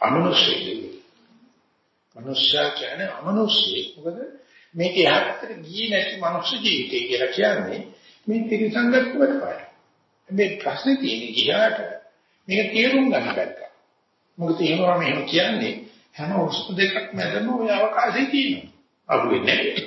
අමනුෂ්‍යයෙක්ද? මිනිස්සයා කියන්නේ අමනුෂ්‍යෙක් මොකද මේක යහපතට ගියේ නැති මනුෂ්‍ය ජීවිතය කියලා කියන්නේ මේ ත්‍රිසංගත කොටපයි මේ ප්‍රශ්නේ තියෙන්නේ ගියාට මේක තේරුම් ගන්න බැහැ මොකද එහෙමම එහෙම කියන්නේ හැම උස්ම දෙකක් මැදම ওই අවකාශය තියෙනවා. අහු වෙන්නේ නැහැ.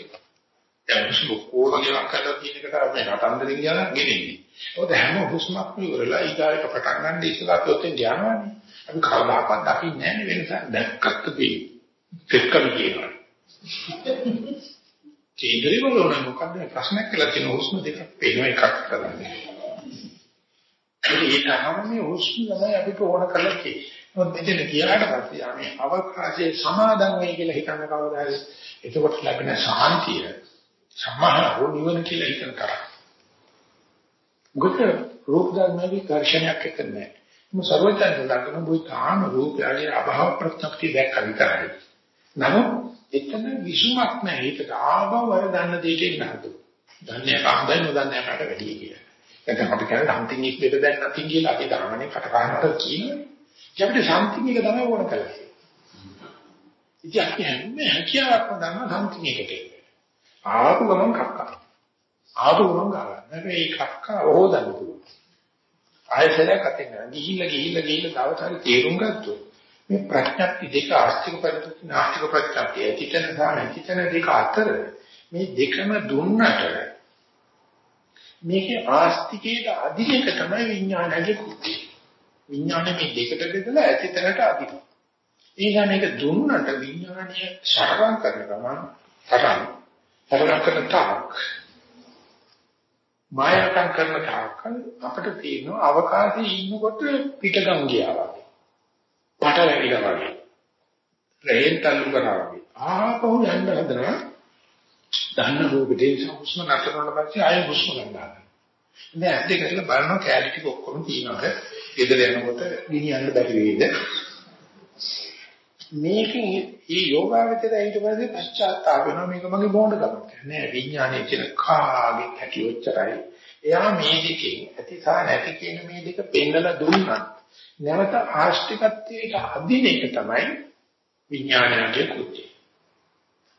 දැන් මුස්ලු කෝරගෙන කරලා තියෙන එකට මේ රටන්දරින් ගියා ගෙනෙන්නේ ඔද හැම හුස්මක්ම ඉවරලා ඊගාට පටන් ගන්න ඉස්සලා අපි ඔතෙන් යනවානේ. අපි කවදාකවත් දකින්නේ නැහැ වෙනසක් දැක්කත් අපි දෙක්කම කියනවා. කේන්දරේ වල මොකද්ද ප්‍රශ්නයක් කියලා තියෙන හුස්ම දෙකක් පේන එකක් කරන්නේ. ඒ තමයි හුස්ම තමයි අපිට ඕන කරලා තියෙන්නේ. මොකද මෙතන ගියාට පස්සේ අපි අවකාශයේ සමාදන් වෙයි කියලා හිතන්න කවදාද? එතකොට ලැබෙන සාන්තිය සමාහ නිවන කියලා හිතන තරම්. මොකද රූප ධර්මයේ කර්ෂණයක් එක්ක නැහැ. මොන සර්වඥයන් දක්වන බුයි තාම රූපයගේ අභාව ප්‍රත්‍යක්ෂය දැක්ක විතරයි. නමුත් එතන විසුමක් නැහැ. ඒකට ආවව වර දන්න දෙයකින් නහතු. දන්නේ කාන්දයි නොදන්නේ කාට වැඩි කියලා. දැන් අපි කියන්නේ something is better than nothing කියලා අපි ධර්මනේ කටපාඩම් කියනවනේ. ඒ අපිට something එක තමයි ඕන කරන්නේ. ඉතින් අපි හැම හැකියාවක්ම ගන්න something එකට. ආපු ගමන් කක්කා. ආපු ගමන් ගන්න. හැබැයි කක්ක ඕදන්න පුළුවන්. ආයතනයක් අතින් ගන්න. ගිහිල්ලා ගිහිල්ලා ගිහිල්ලා දවසට තේරුම් ගත්තොත් මේ ප්‍රඥප්ති දෙක ආස්තික පරිපූර්ණ නාස්තික ප්‍රඥප්ති ඇතිතන සහ නැතිතන දෙක අතර මේ දෙකම දුන්නට මේකේ ආස්තිකයේ අධික තමයි විඥානයේ කුටි. විඥානය මේ දෙකට බෙදලා ඇතිතනට අධික. ඊළඟ මේක දුන්නට විඥානය සරලම් කරන ගමන් තරම් සරලම් කරන තාක් මායාකම් කරන තාක්කල් අපිට තියෙනවා අවකාශයේ ඉන්නකොට පිටගම් ගියා වගේ. පටලැවිලා වගේ. රේන් තල්ලු කරනවා වගේ. ආපහු යන්න හදනවා. දන්න රූපේ හුස්ම නැතර වුණා පස්සේ ආයෙ හුස්ම ගන්නවා. ඉතින් ඇස් දෙක කියලා බලනවා කැලිටි ටික ඔක්කොම තියෙනවාද? ගෙදර යනකොට ගෙනියන්න බැරි වෙයිද? මේකෙන් මේ යෝගාවචරය ඊට පස්සේ පශ්චාත්තාප වෙනවා මේක මගේ බෝණ්ඩකමක් නෑ විඥානයේ කියන කාගේ හැටි ඔච්චරයි එයා මේ දෙකෙන් ඇති සහ නැති කියන මේ දෙක පෙන්නලා දුන්නා නැවත ආශ්‍රිකත්වයට අදින එක තමයි විඥානයේ කෘත්‍යය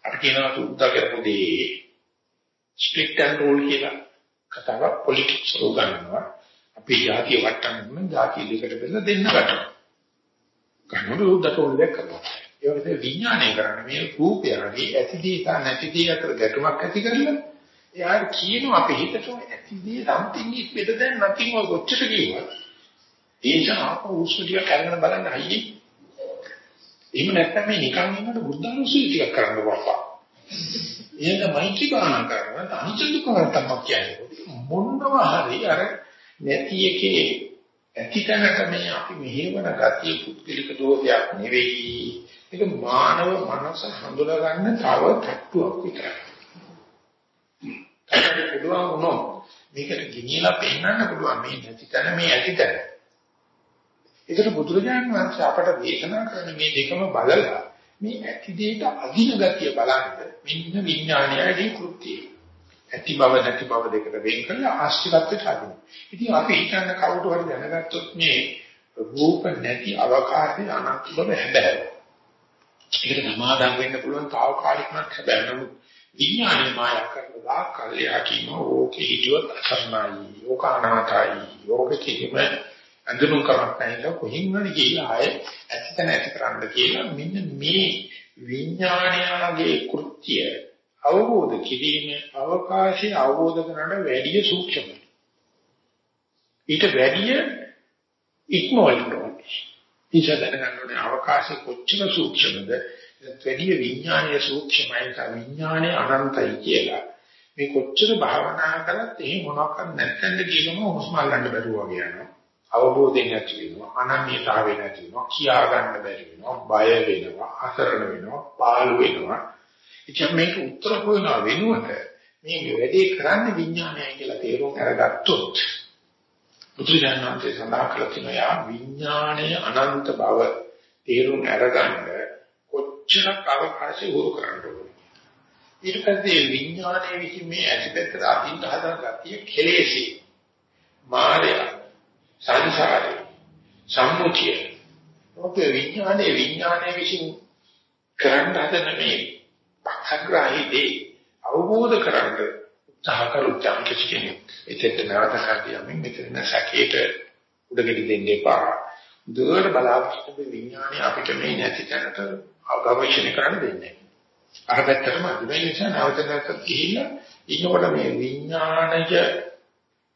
අපි කියනවා උද්දා කරපු දේ ස්ට්‍රික්ට් ඇන්ඩ් රූල් කියලා. කතාවක් පොලිටික්ස් උගන්වනවා අපි ජාතිය වටන්න ජාතිය දෙකට බෙදලා දෙන්න ගන්නවා. කනට උද්දට ඕන දෙයක් කරනවා. ඒ වගේ විඥානය කරන්නේ. මේ රූපයගේ ඇතිදී සහ නැතිදී අතර ගැටුමක් ඇති කරලා එයා කියනවා අපේ හිතට ඇතිදී something is better than nothing ඔය කොච්චර කිව්වත් ඒ නිසා ආපහු උස්ම ටික කරගෙන බලන්න අයියේ. එහෙම නැත්නම් මේ නිකන් ඉන්නකොට බුද්ධානුස්සතිය ටිකක් කරන්න බපා. එහෙනම් මෛත්‍රී භාවනා කරනවා අනිත්‍ය දුක්ඛ තමයි කියන්නේ. මොනවා හරි අර නැති එකේ ඇති තැනට මේ අපි මෙහෙවන ගතිය පුද්ගලික දෝෂයක් නෙවෙයි. ඒක මානව මනස හඳුනා ගන්න තව තත්ත්වයක් විතරයි. ඒකට පුළුවන් වුණොත් මේකට ගෙනියලා පෙන්වන්න පුළුවන් මේ නැති තැන මේ ඇති තැන. ඒකට බුදුරජාණන් වහන්සේ අපට දේශනා කරන මේ දෙකම බලලා මේ ඇති දෙයට අදින ගතිය බලන්න මෙන්න විඥානයයි කෘත්‍යය. ඇති බව නැති බව දෙකට වෙන් කරලා ආශ්‍රිතත්වයට අදින. ඉතින් අපි හිතන්න කවුරු හරි දැනගත්තොත් මේ රූප නැති අවකාශයේ අනන්ත බව හැබැයි. ඒකට සමාදම් වෙන්න පුළුවන් తాවකාලිකමත් හැබැයි නමුත් විඥානයේ මායක් කරලා කල්යා කියනවා ඕකේ හිතුවත් අසරණයි, ඕක අනාතයි, ඕක කිසිම අඳුනුම් කරක් නැහැ කොහින් හරි ගිහිල්ලා ආයේ ඇත්තට ඇති කරන්න කියලා මෙන්න මේ විඥානයගේ කෘත්‍ය අවබෝධ කිරීමේ අවකාශය අවබෝධ කරගන්න වැඩි සූක්ෂමයි. ඊට වැඩි ඉක්මවන්න ඕනේ. ඉතින් දැනගන්න ඕනේ අවකාශය කොච්චර සූක්ෂමද වැඩි විඥානීය සූක්ෂමයි තා විඥානයේ අනන්තයි කියලා. මේ කොච්චර භාවනා කරත් එහෙ මොනවාක්වත් නැත්නම් කියනම හුස්ම ගන්න බැරුව වගේ යනවා. අවබෝධයෙන් නැති වෙනවා අනන්‍යතාවය නැති වෙනවා කියා ගන්න බැරි වෙනවා බය වෙනවා අසරණ වෙනවා පාළු වෙනවා. ඉතින් මේක උත්තර හොයනවා වෙනුවට මේ වැඩේ කරන්නේ විඥානයයි කියලා තේරුම් අරගත්තොත් බුදුරජාණන්සේ සඳහන් කළ තියෙනවා විඥාණය අනන්ත බව තේරුම් අරගන්න කොච්චරක් අවකාශය උරු කරන්න ඕනේ ඊට පස්සේ විඥානයේ විසින් මේ ඇතිපෙත්තට අදින්න හදන ගතිය කෙලෙසි. මායя සංසාරේ සම්මුතිය. ඔබේ විඥානයේ විඥානයේ විසින් කරන්න හදන මේ පක්ෂග්‍රාහීදී අවබෝධ කරගන්න උත්සාහ කරුත් යම් කිසි එතෙත් නැවත කාටියමින් මෙතන සැකේට උඩගෙඩි දෙන්න එපා. දුර බලාපොරොත්තු විඥානය අපිට මේ නැති තැනට අවගමනය කරන්න දෙන්නේ අර පැත්තටම අදින නිසා නැවත නැවත ගිහිල්ලා ඉන්නකොට මේ විඥානය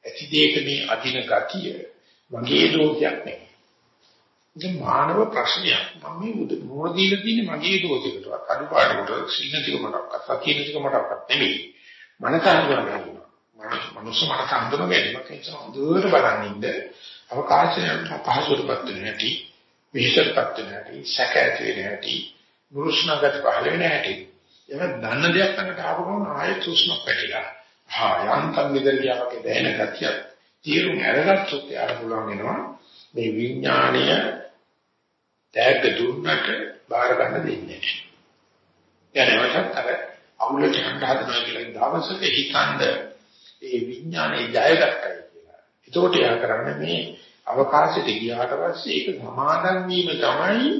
ඇති දෙයක මේ අදින ගතිය මගේ දෝෂයක් නෙවෙයි. ඒක මානව ප්‍රශ්නයක්. මම මේ මොන දීලා තියෙන්නේ මගේ දෝෂයකටවත් අඩුපාඩුකට සීනතිකමකට සතියනිකමකට නෙවෙයි. මනස හඳුනා ගන්නවා. මනුස්ස මනස හඳුනා ගැනීම කියන හොඳට බලන්න ඉන්න අවකාශයට පහසුරපත් වෙන හැටි, විහිසටපත් වෙන හැටි, සැක ඇති වෙන හැටි, මුරුස්නාගත පහළ වෙන හැටි. එහෙම දන්න දෙයක් ළඟට ආපු ගමන් ආයෙත් සුස්මක් පැටිලා. හා යන්තම් විදලියාවක දැනෙන ගතියක් තීරුම් අරගත්තොත් යාර පුළුවන් වෙනවා මේ විඥාණය තෑග්ග දුන්නට බාර ගන්න දෙන්නේ නැහැ. යනවාට අර අවුලට හඳ හදනවා කියලා දවසක හිතනද ඒ විඥානේ ජයගත්තයි කියලා. ඒකට යා කරන්නේ මේ අවකාශයට ගියාට පස්සේ ඒක සමාදන් වීම තමයි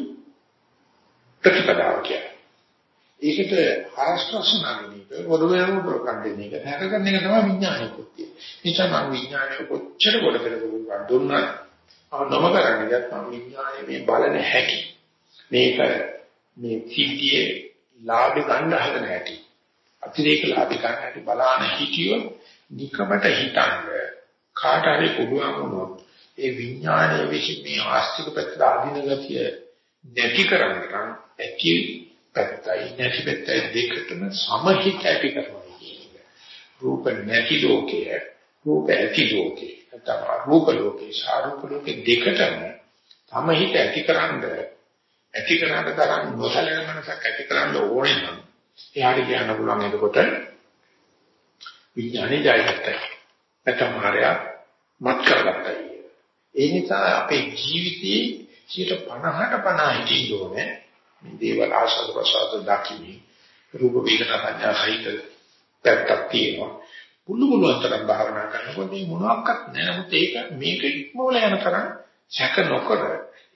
ප්‍රතිපදාව කියන්නේ. ඒකට ආස්වාසනාවෙනික වඩුවේ උපකරණ දෙන එක හැකගන්න එක තමයි විඥානය කෘත්‍යය. නිසා මම විඥානය කොච්චර කොට පෙරදුනා දුන්නා නම කරන්නේ නැත්නම් විඥානයේ මේ බලන හැටි. මේක මේ සිද්ධියේ ලාභ ගන්න හදන හැටි. අතිරේක ලාභ ගන්න හැටි බලාන හිතියොත් නිකමට හිතන්න කාට හරි පුළුවන් වුණොත් ඒ විඥානයේ විසින් මේ ආස්තික පැත්ත අදින ගතිය නැති කරන්න ඇති පැත්තයි නැති පැත්තයි දෙකටම සමහිත ඇති කරනවා කියන්නේ. රූප නැති ලෝකයේ රූප ඇති ලෝකේ නැත්නම් රූප ලෝකේ සාරූප ලෝකේ දෙකටම සමහිත ඇතිකරනද ඇතිකරන තරම් නොසලෙන මනසක් ඇතිකරන්න ඕනේ නම් එයාට කියන්න පුළුවන් එතකොට විඥානේ ජයගත්තයි. නැත්නම් මායя මත් කරගත්තයි. ඒ නිසා අපේ ජීවිතයේ 50ට 50 හිටින්න ඕනේ මේ දේවල් ආශාද ප්‍රසාද දකිමි. රූප වේදනා සංඥා සහිත පැත්තක් තියෙනවා. පුළු පුළුවන්තරම් භාවනා කරනකොට මේ මොනවත් නැහැ. නමුත් ඒක මේක ඉක්මවල යන තරම් සැක නොකර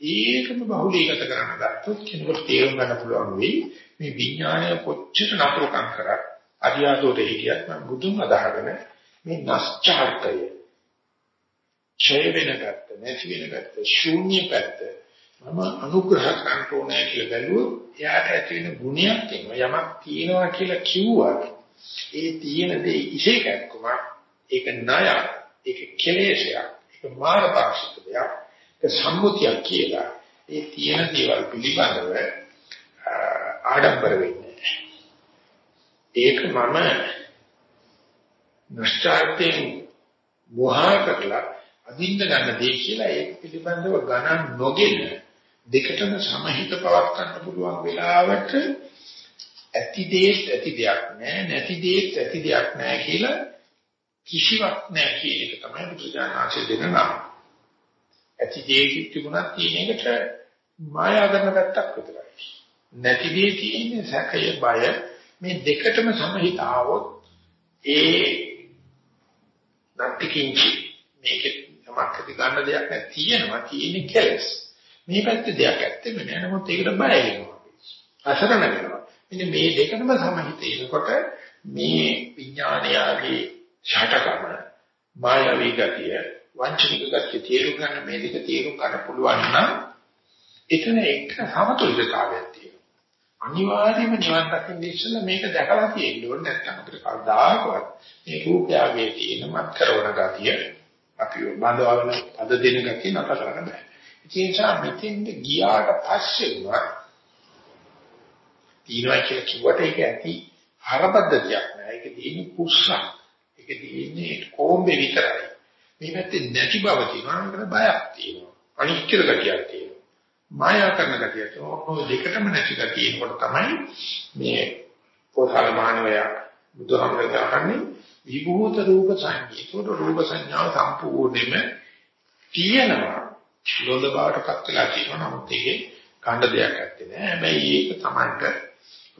ඒකම බහුලීගත කරන්න ගත්තොත් කෙනෙකුට තේරුම් ගන්න පුළුවන් වෙයි මේ විඥානය කොච්චර නපුරකම් කරත් අරියාදෝට හිටියත් මම බුදුන් අදහගෙන මේ නැස්චාර්තය ඡය වෙනකට නැති වෙනකට ශූන්‍ය පැත්ත මම අනුග්‍රහ කරන්න ඕනේ කියලා බැලුවොත් එයාට ඇති වෙන ගුණයක් තියෙනවා යමක් තියෙනවා කියලා කිව්වා ඒ තියෙන දේ ඉෂේකක්කම ඒක ණය ඒක කෙලෙසයක් ඒක මාර්ගපාක්ෂික දෙයක් ඒක සම්මුතියක් කියලා ඒ තියෙන දේවල් පිළිබඳව ආඩම්බර වෙන්නේ ඒක මම නැස්චාර්තෙන් මොහා කරලා අදින්න ගන්න දේ කියලා ඒක පිළිබඳව ගණන් නොගෙන දෙකටම සමහිත පවත් ගන්න පුළුවන් වෙලාවට ඇති දෙයක් ඇති දෙයක් නෑ නැති දෙයක් ඇති දෙයක් නෑ කියලා කිසිවක් නෑ කියන එක තමයි බුදුජානනාංශය දෙන නම. ඇති දෙයක් තිබුණා තියෙන එකට මායා කරන පැත්තක් විතරයි. නැති දෙය තියෙන්නේ සැකය බය මේ දෙකටම සමහිත ආවොත් ඒ නැතිකින්චි මේකේ සමක්කති ගන්න දෙයක් නැති තියෙනවා තියෙන්නේ කෙලස්. මේ පැත්තේ දෙයක් ඇත්තෙම නෑ නමුත් ඒකට බය වෙනවා. අසරණ වෙනවා. මෙන්න මේ දෙකම සමහිතේනකොට මේ විඥානයාගේ ඡටකම මායාවී ගතිය වංචනික ගතිය තේරුම් ගන්න මේ දෙක තේරුම් ගන්න පුළුවන් නම් එතන එක සමතුලිතතාවයක් තියෙනවා. අනිවාර්යයෙන්ම නිවන් දකින්න ඉස්සෙල්ලා මේක දැකලා තියෙන්න ඕනේ නැත්නම් අපිට කවදාකවත් මේ රූපයගේ තියෙන මත් කරන ගතිය අපි බඳවන අද දෙන ගතිය නතර කරන්න බෑ. ඒ නිසා මෙතෙන්ද ගියාට පස්සේ වුණා තියනවා කියලා කිව්වට ඒක ඇති හරපද්ධතියක් නෑ. ඒක තියෙන්නේ කුස්සක්. ඒක තියෙන්නේ කොම්බේ විතරයි. මේ පැත්තේ නැති බව තියෙනවා. මොකද බයක් තියෙනවා. අනිත්‍ය ගතියක් තියෙනවා. මායා කරන ගතියක් තියෙනවා. ඔය දෙකටම නැති ගතියනකොට තමයි මේ පොතල මානවයා බුදුහාමරට අහන්නේ විභූත රූප සංකේතෝට රූප සංඥාව සම්පූර්ණයෙන්ම තියෙනවා. ලෝද බවටපත් වෙලා තියෙනවා. නමුත් ඒකේ කණ්ඩ දෙයක් නැත්තේ නෑ. හැබැයි ඒක තමයි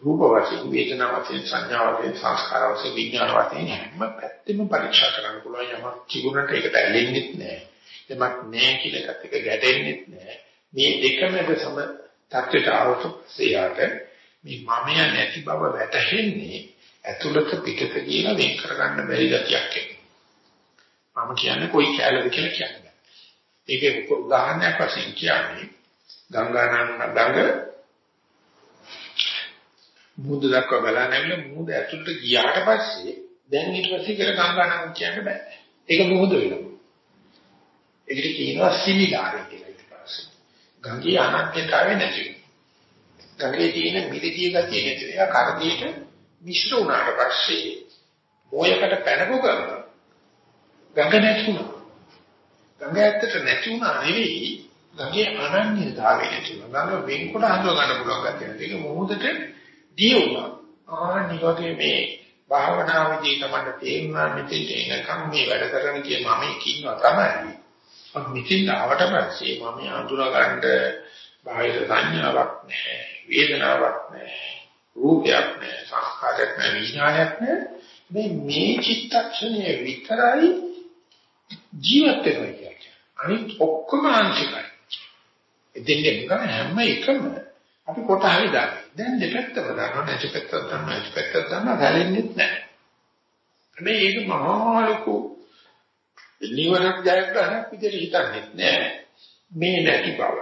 රූප වශයෙන් වේදනා වශයෙන් සංඥා වශයෙන් සංස්කාර වශයෙන් විඥාන වශයෙන් හැම පැත්තෙම පරීක්ෂා කරන්න පුළුවන් යමක් තිබුණට ඒකට ඇලෙන්නේ නැහැ. යමක් නැහැ කියලා එකත් එක ගැටෙන්නේ නැහැ. මේ දෙකමද සම තත්ත්වයට ආවොත් මේ මමය නැති බව වැටහෙන්නේ ඇතුළත පිටත කියලා වෙන් කරගන්න බැරි ගතියක් එනවා. මම කියන්නේ කොයි කැලේද කියලා කියන්නේ. ඒකේ උදාහරණයක් වශයෙන් කියන්නේ ගංගානන් ගඟ මුහුද දක්වා බලන්න ඇවිල්ලා මුහුද ඇතුළට ගියාට පස්සේ දැන් ඊට පස්සේ කියලා ගංගානම් කියන්න බෑ. ඒක මුහුද වෙනවා. ඒකට කියනවා සිමිලාරය කියලා ඊට පස්සේ. ගංගේ අනන්‍යතාවය නැති වෙනවා. ගංගේ තියෙන මිරිදී ගතිය නැති වෙනවා. කරදීට මිශ්‍ර වුණාට පස්සේ මොයකට පැනපු කරනවා. ගඟ නැති වුණා. ගඟ ඇත්තට නැති වුණා නෙවෙයි ගඟේ අනන්‍යතාවය නැති වුණා. ගඟ වෙන්කොට හඳුන ගන්න පුළුවන් ගැතිය. ඒක මොහොතට දී වුණා. ආනි වගේ මේ භාවනාවේදී තමයි තේරුණා මෙතෙන්ට එනකම් මේ වැඩ කරන කිය මම ඉන්නවා තමයි. මම මෙතෙන් ආවට පස්සේ මම අඳුනා ගන්න බාහිර සංඥාවක් නැහැ, වේදනාවක් නැහැ, රූපයක් නැහැ, සංස්කාරයක් නැහැ, විඥානයක් නැහැ. මේ මේ චිත්තක්ෂණය විතරයි ජීවත් වෙනවා කියන්නේ. අනිත් ඔක්කොම ආංශිකයි. එදින්නේ මොකද හැම එකම අපි කොට හරි දාන්නේ. දැන් දෙපැත්තම දානවා නැති පැත්තක් දානවා නැති පැත්තක් දානවා හැලෙන්නේ නැහැ. හැබැයි ඒක මහා ලොකු නිවනක් ජයග්‍රහණයක් විදිහට හිතන්නේ නැහැ. මේ නැති බව.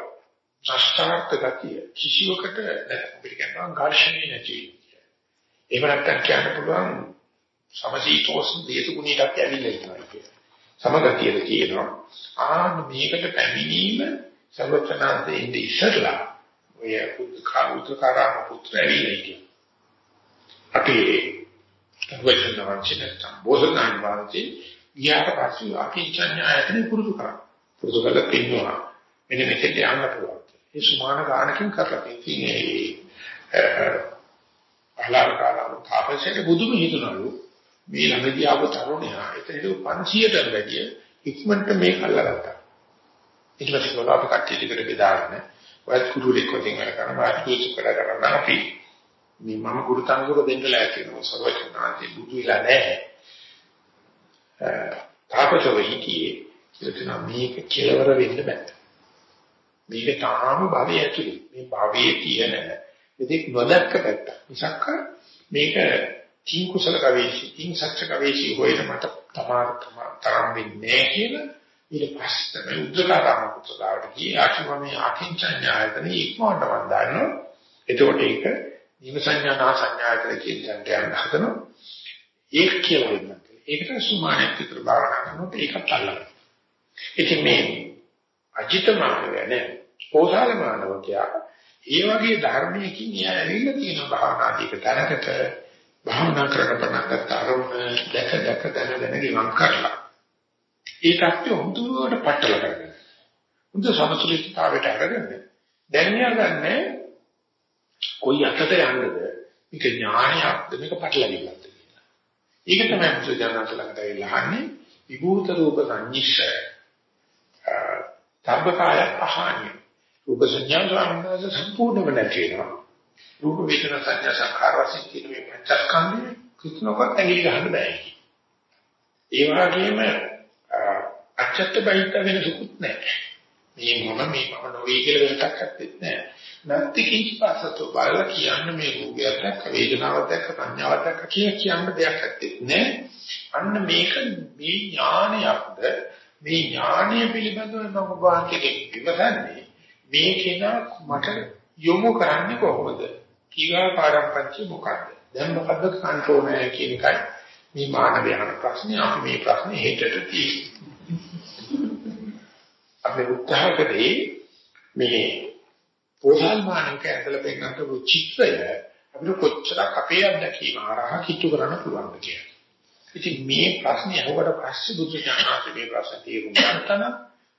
අෂ්ටාර්ථ ගතිය කිසිවකට අපිට කියනවා ඝර්ෂණේ නැති. එහෙම නැත්නම් කියන්න පුළුවන් සමසීතෝස් දේතුගුණීටත් ඇවිල්ලා ඉන්නවා කියලා. සමගතියද කියනවා. ආ මේකට පැමිණීම සර්වචනාන්තේ ඉඳි ඉස්සරලා ඔය උත්කාරාම පුත්‍ර ඇවිල්ලා ඉන්නේ. අපි වචන වංශික සම්බෝධනාන් වාන්ති ගියාට පස්සේ අපි ඥායතන පුරුදු කරා. පුරුදු කරලා පින්නවා. මෙන්න මෙතෙන් යන්න පුළුවන්. ඒ සුමාන ගානකින් කරලා තියෙන්නේ අහලාරකාරම තාපසයට බුදුම හිතනලු මේ ළඟදී ආව තරුණයා එතනට 500ට වැඩිය ඉක්මනට මේක අල්ලගත්තා. ඊට පස්සේ අපි කට්ටිය ටිකට බෙදාගෙන ඔයත් කුරුලෙක් වශයෙන් වැඩ කරන වාස්තුවික වැඩ කරන අපි මේ මම ගුරු තංගුර දෙන්න ලෑස්ති වෙනවා සර්වඥාන්ති බුදු විලා නැහැ. තාපසව හිටියේ කියලා මේක කෙලවර වෙන්න බෑ. මේක තාම භවයේ ඇතුලේ. මේ භවයේ තියෙන ඉතින් නොදක්ක පැත්ත. මිසක් මේක තීන් කුසල කවේශී, තීන් සත්‍ය කවේශී හොයන මට තමාර තරම් වෙන්නේ නැහැ කියලා ඊට පස්සේ තමයි උද්දකාරම පුත්‍රලාවට ගියේ ආශිම මේ අකින්චඤ්ඤායතන ඉක්මවන්න මම දන්නවා එතකොට ඒක නිම සංඥා නා සංඥායතන කියන තැනට යන්න හදනවා ඒක කියලා දෙන්න. ඒකට සුමානයක් විතර භාවනා කරනකොට ඒකත් අල්ලගන්න. ඉතින් මේ අජිත මානවය නේ පෝසාල මානවකයා ඒ වගේ ධර්මයකින් එයා ඇවිල්ලා තියෙන භාවනාදීක තැනකට භාවනා කරන පණකට අරමුණ දැක දැක දැන දැන ගිවන් කරලා ඒකත් හොඳට පටල කරගන්න. හොඳ සමතුලිතතාවයට අරගෙන දැන් යන්නේ කොයි අතට යන්නද? මේක ඥානයක්ද මේක පටලවිල්ලක්ද කියලා. ඒක තමයි මුසජනන්ත ළඟට ඉල්ලහන්නේ විභූත රූප සංනිශ්චය. තබ්බකාය පහානිය. රූප සංඥා සම්පූර්ණව නැති වෙනවා. රූප වේදනා සංඥා සංඛාර වශයෙන් කියන මේ පංචස්කන්ධය කිසිනකට ඇඟිලි ගහන්න බෑ. ඒ වගේම අච්චත්ත බහිත වෙන සුකුත් නැහැ. මේ මම මේ මම නොවේ කියලා වෙනසක් නැත්තේ නැහැ. නැත්ති කිංච පාසතෝ බලලා කියන්න මේ රූපයක් දැක්ක වේදනාවක් දැක්ක සංඥාවක් දැක්ක කිය කියන්න දෙයක් නැත්තේ නෑ. අන්න මේක මේ ඥානයක්ද මේ ඥානය පිළිබඳව මම වාක්‍යයේ විවසන්නේ මේ කෙනා මට යොමු කරන්නේ කොහොමද? කීවා පාඩම් පන්ති මොකද්ද? දැන් මොකද්ද කන්ට්‍රෝල් නැහැ කියන එකයි මේ මානවයන ප්‍රශ්නේ අපි මේ ප්‍රශ්නේ හෙටට තියෙන්නේ. අපි උත්සාහ කරේ මේ පොහල් මානවක ඇතුළ පෙන්නට චිත්‍රය අපිට කොච්චරක් අපේ අත්දැකීම හරහා කිට්ටු කරන්න පුළුවන්ද කියලා. ඉතින් මේ ප්‍රශ්නේ අහුවට පස්සේ බුදු දානහත් මේ ප්‍රශ්න තේරුම් ගන්න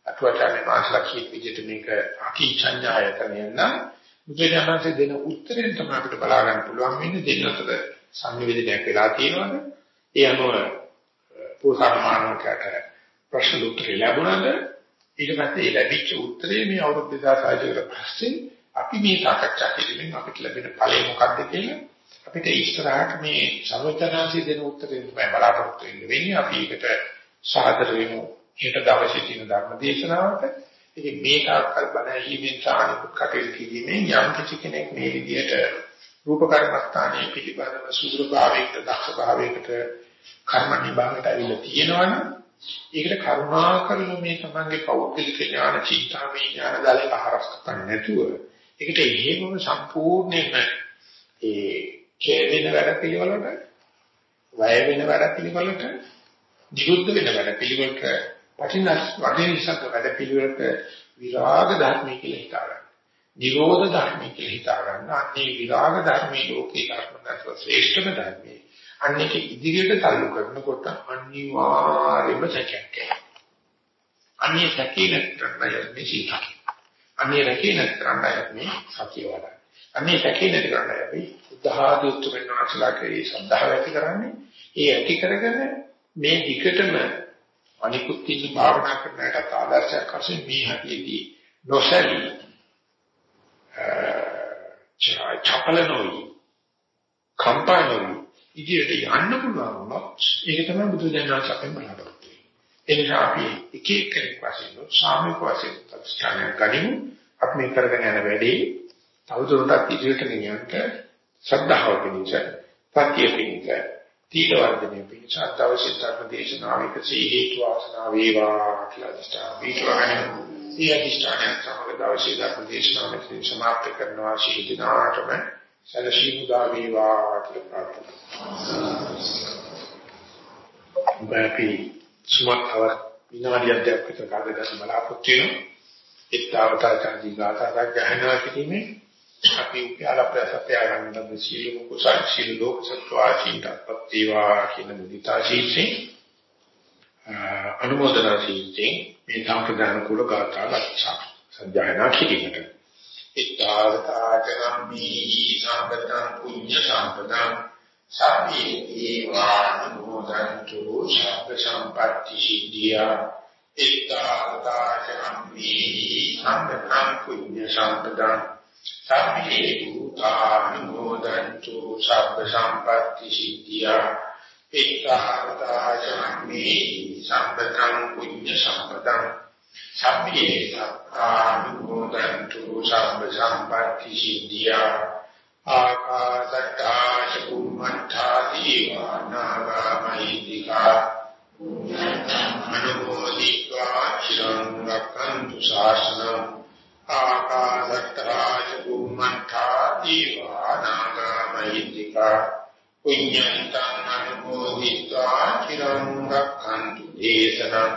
අටුවචානේ මාසලා කීප විදිහට මේක අකීචඤ්ඤායතනය නම් බුදු දානහත් දෙන උත්තරෙන් තමයි අපිට බලා ගන්න පුළුවන් වෙන්නේ දෙන්නතර සංවේදනයක් වෙලා තියෙනවද? ඒ අනුව පොසාමානකට ප්‍රශ්න උත්තර ලැබුණාද? ඊට පස්සේ ලැබිච්ච උත්තරේ මේ අවුරුදු 2600 කට පස්සේ අපි මේ සාකච්ඡා කිරීමෙන් අපිට ලැබෙන ඵලය මොකක්ද කියලා අපිට ඉස්සරහට මේ සර්වඥාන්සේ දෙන උත්තරේ තමයි බලාපොරොත්තු වෙන්නේ. අපි ඒකට සාදර වෙමු. ඊට දවසේ තියෙන ධර්ම දේශනාවට. ඉතින් මේ තාක්කල් බණ ඇහිීමෙන් සානිකුත් කටයුතු කිරීමෙන් යම් කිසි කෙනෙක් මේ විදිහට රූප කර්මස්ථානයේ පිළිබඳව සුදුරු භාවයකට දක්ෂ භාවයකට කර්ම නිභාගයට අවිල තියෙනවනම් ඒකට කරුණා කරලා මේ තමන්ගේ පෞද්ගලික ඥාන චින්තාමය ඥාන දාලේ ආහාරස් කරන්නේ නැතුව ඒකට හේතුව සම්පූර්ණයෙන්ම ඒ කෙරෙන වැඩ පිළිවෙලට වැය වෙන වැඩ පිළිවෙලට නිරුද්ධ වෙන වැඩ පිළිවෙලට පටිනස් වගේ නිසක වැඩ පිළිවෙලට විරාග ධර්මයේ කියලා හිතා ගන්න. නිරෝධ ධර්මයේ කියලා හිතා ගන්න. අන්නේ විරාග ධර්මයේ ලෝකේ ධර්මකට ශ්‍රේෂ්ඨම ධර්මයේ. අන්නේක ඉදිරියට තල්ලු කරනකොට අනිවාර්යයෙන්ම සැකයක් එනවා. අන්නේ සැකේ නැත්නම් මේ සීතල. අන්නේ රැකේ නැත්නම් මේ සතිය වඩා. අන්නේ සැකේ නැති කරන්නේ අපි බුද්ධහාදී උත්තර වෙනවාසලාගේ සද්ධාව ඇති කරන්නේ. ඒ ඇති කරගෙන මේ විකටම අනිකුත් ඉන්න භාවනා කරන්නට ආදර්ශයක් වශයෙන් මේ හැටියේදී නොසැලී චපලනෝයි කම්පානෝයි ඉදිරියට යන්න පුළුවන් වුණොත් ඒක තමයි බුදු දහම අපෙන් බලාපොරොත්තු වෙන්නේ. ඒ නිසා අපි එක එක කෙනෙක් වශයෙන් සාමික වශයෙන් ස්ථානයක් ගනිමු. අපි මේ කරගෙන යන වැඩේ තවදුරටත් ඉදිරියට ගෙනියන්න ශ්‍රද්ධාව පිණිස, පත්‍ය පිණිස, තීල වර්ධනය පිණිස අවශ්‍ය ධර්ම දේශනාවික සීහේතු ආසනාව වේවා කියලා දිස්තා වීකරණය. ඒ අධිෂ්ඨානය සමග අවශ්‍ය ධර්ම දේශනාවෙන් සමාප්ත කරනවා ශීල දිනාටම සලශී මුදා වේවා කියලා ප්‍රාර්ථනා. බෑපි සුමත්ව විනාඩියක් දෙකක් විතර කාලයක් ගන්න බලාපොරොත්තු වෙනවා. ඒතාවතා චාදී ගාථා ගහනවා කිරීමේ අපි උපයාල ප්‍රසප්පයා ගන්න සීල කුසල් සීල ලෝක සත්වාචින්තපත් වේවා කියන මුදිතා ශීර්ෂයෙන් අනුමೋದනා ශීර්ෂයෙන් මේ සම්ප්‍රදාන කුල ගාථා ගච්ඡා සත්‍යයනා කිරීමට. ඉත්තාවතාචනම්මි සම්පතං පුඤ්ඤ සම්පතං සබ්බේ දීවානුමෝදන්තු සබ්බ සම්පatti සිද්ධියා. ඉත්තාවතාචනම්මි සම්පතං පුඤ්ඤ සම්පතං සබ්බේ භූතානුමෝදන්තු සබ්බ සම්පatti සිද්ධියා. එක්ඛාතාචම්මේ සම්පතං කුඤ්ඤ සම්පතං. සබ්බේ සත්තානුමෝදන්තු සබ්බ සම්පatti සිද්ධියා. ආකාසට්ටා චුම්මඨා දීවානාගාමහිතිකා අනුමෝදිत्वा චිරං රක්ඛන්තු ශාසනං. ආ පුඤ්ඤන්තං අනුමෝදිत्वा චිරං රක්ඛන්තු දේශනං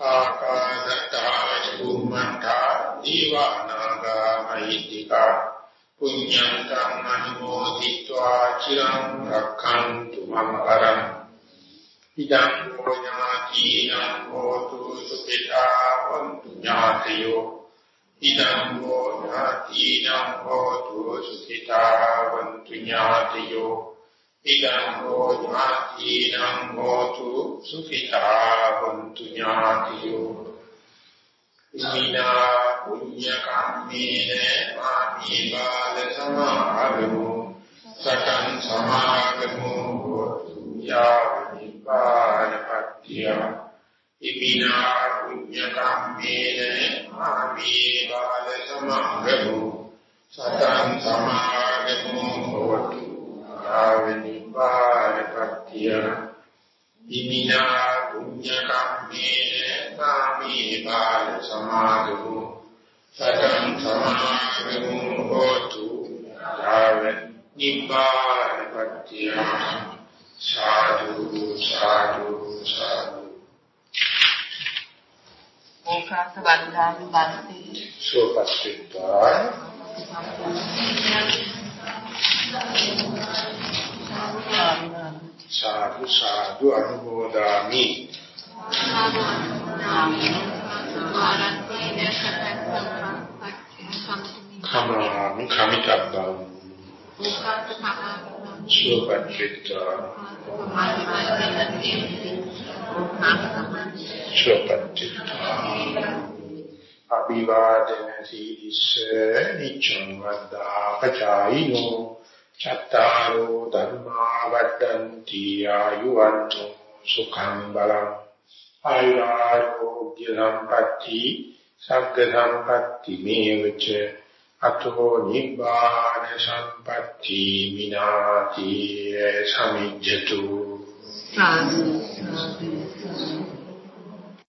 ආකාශත්තා චුම්මත්තා දීවානාගා මහිත්‍තිකා පුඤ්ඤන්තං අනුමෝදිत्वा චිරං රක්ඛන්තු මම අරං ඉදං ඥාතිනං හෝතු සුඛිතා වന്തു ඥාතයෝ ඉදං ඥාතිනං හෝතු සුඛිතා වന്തു ඥාතයෝ ඉදං ඥාතිනං හෝතු සුඛිතා වന്തു ඥාතයෝ ඉමිනා පුඤ්ඤ කම්මේන මාමි බාල සමාගමු සතං සමාගමු යා නිපානපත්‍ය ඉමිනා පුඤ්ඤ කම්මේන ආමේ බාල සමග්ගමු සතං සමාගමු හෝතු ආවිනිපානපත්‍ය ඉමිනා පුඤ්ඤ කම්මේන ආමේ බාල සමාගමු සතං සමාගමු හෝතු ආවිනිපානපත්‍ය සාදු සාදු සාදු ඕකාස වන්දාමි බන්ති සෝපස්සිතා සාදු සාදු අනුමෝදාමි. කමාමි කමිතබ්බං සෝපස්සිතා චොපටි අභිවාදන සීලිස නිච්ඡං වද්දා පචායිනෝ චත්තාරෝ ධර්මා වඩ්ඩಂತಿ ආයුවන්තු සුඛං බලං. ආයුරෝග්‍ය සම්පatti සග්ග සම්පatti මේවච අතෝ නිබ්බාන සම්පatti විනාති සමිජ්ජතු. සාදු සාදු.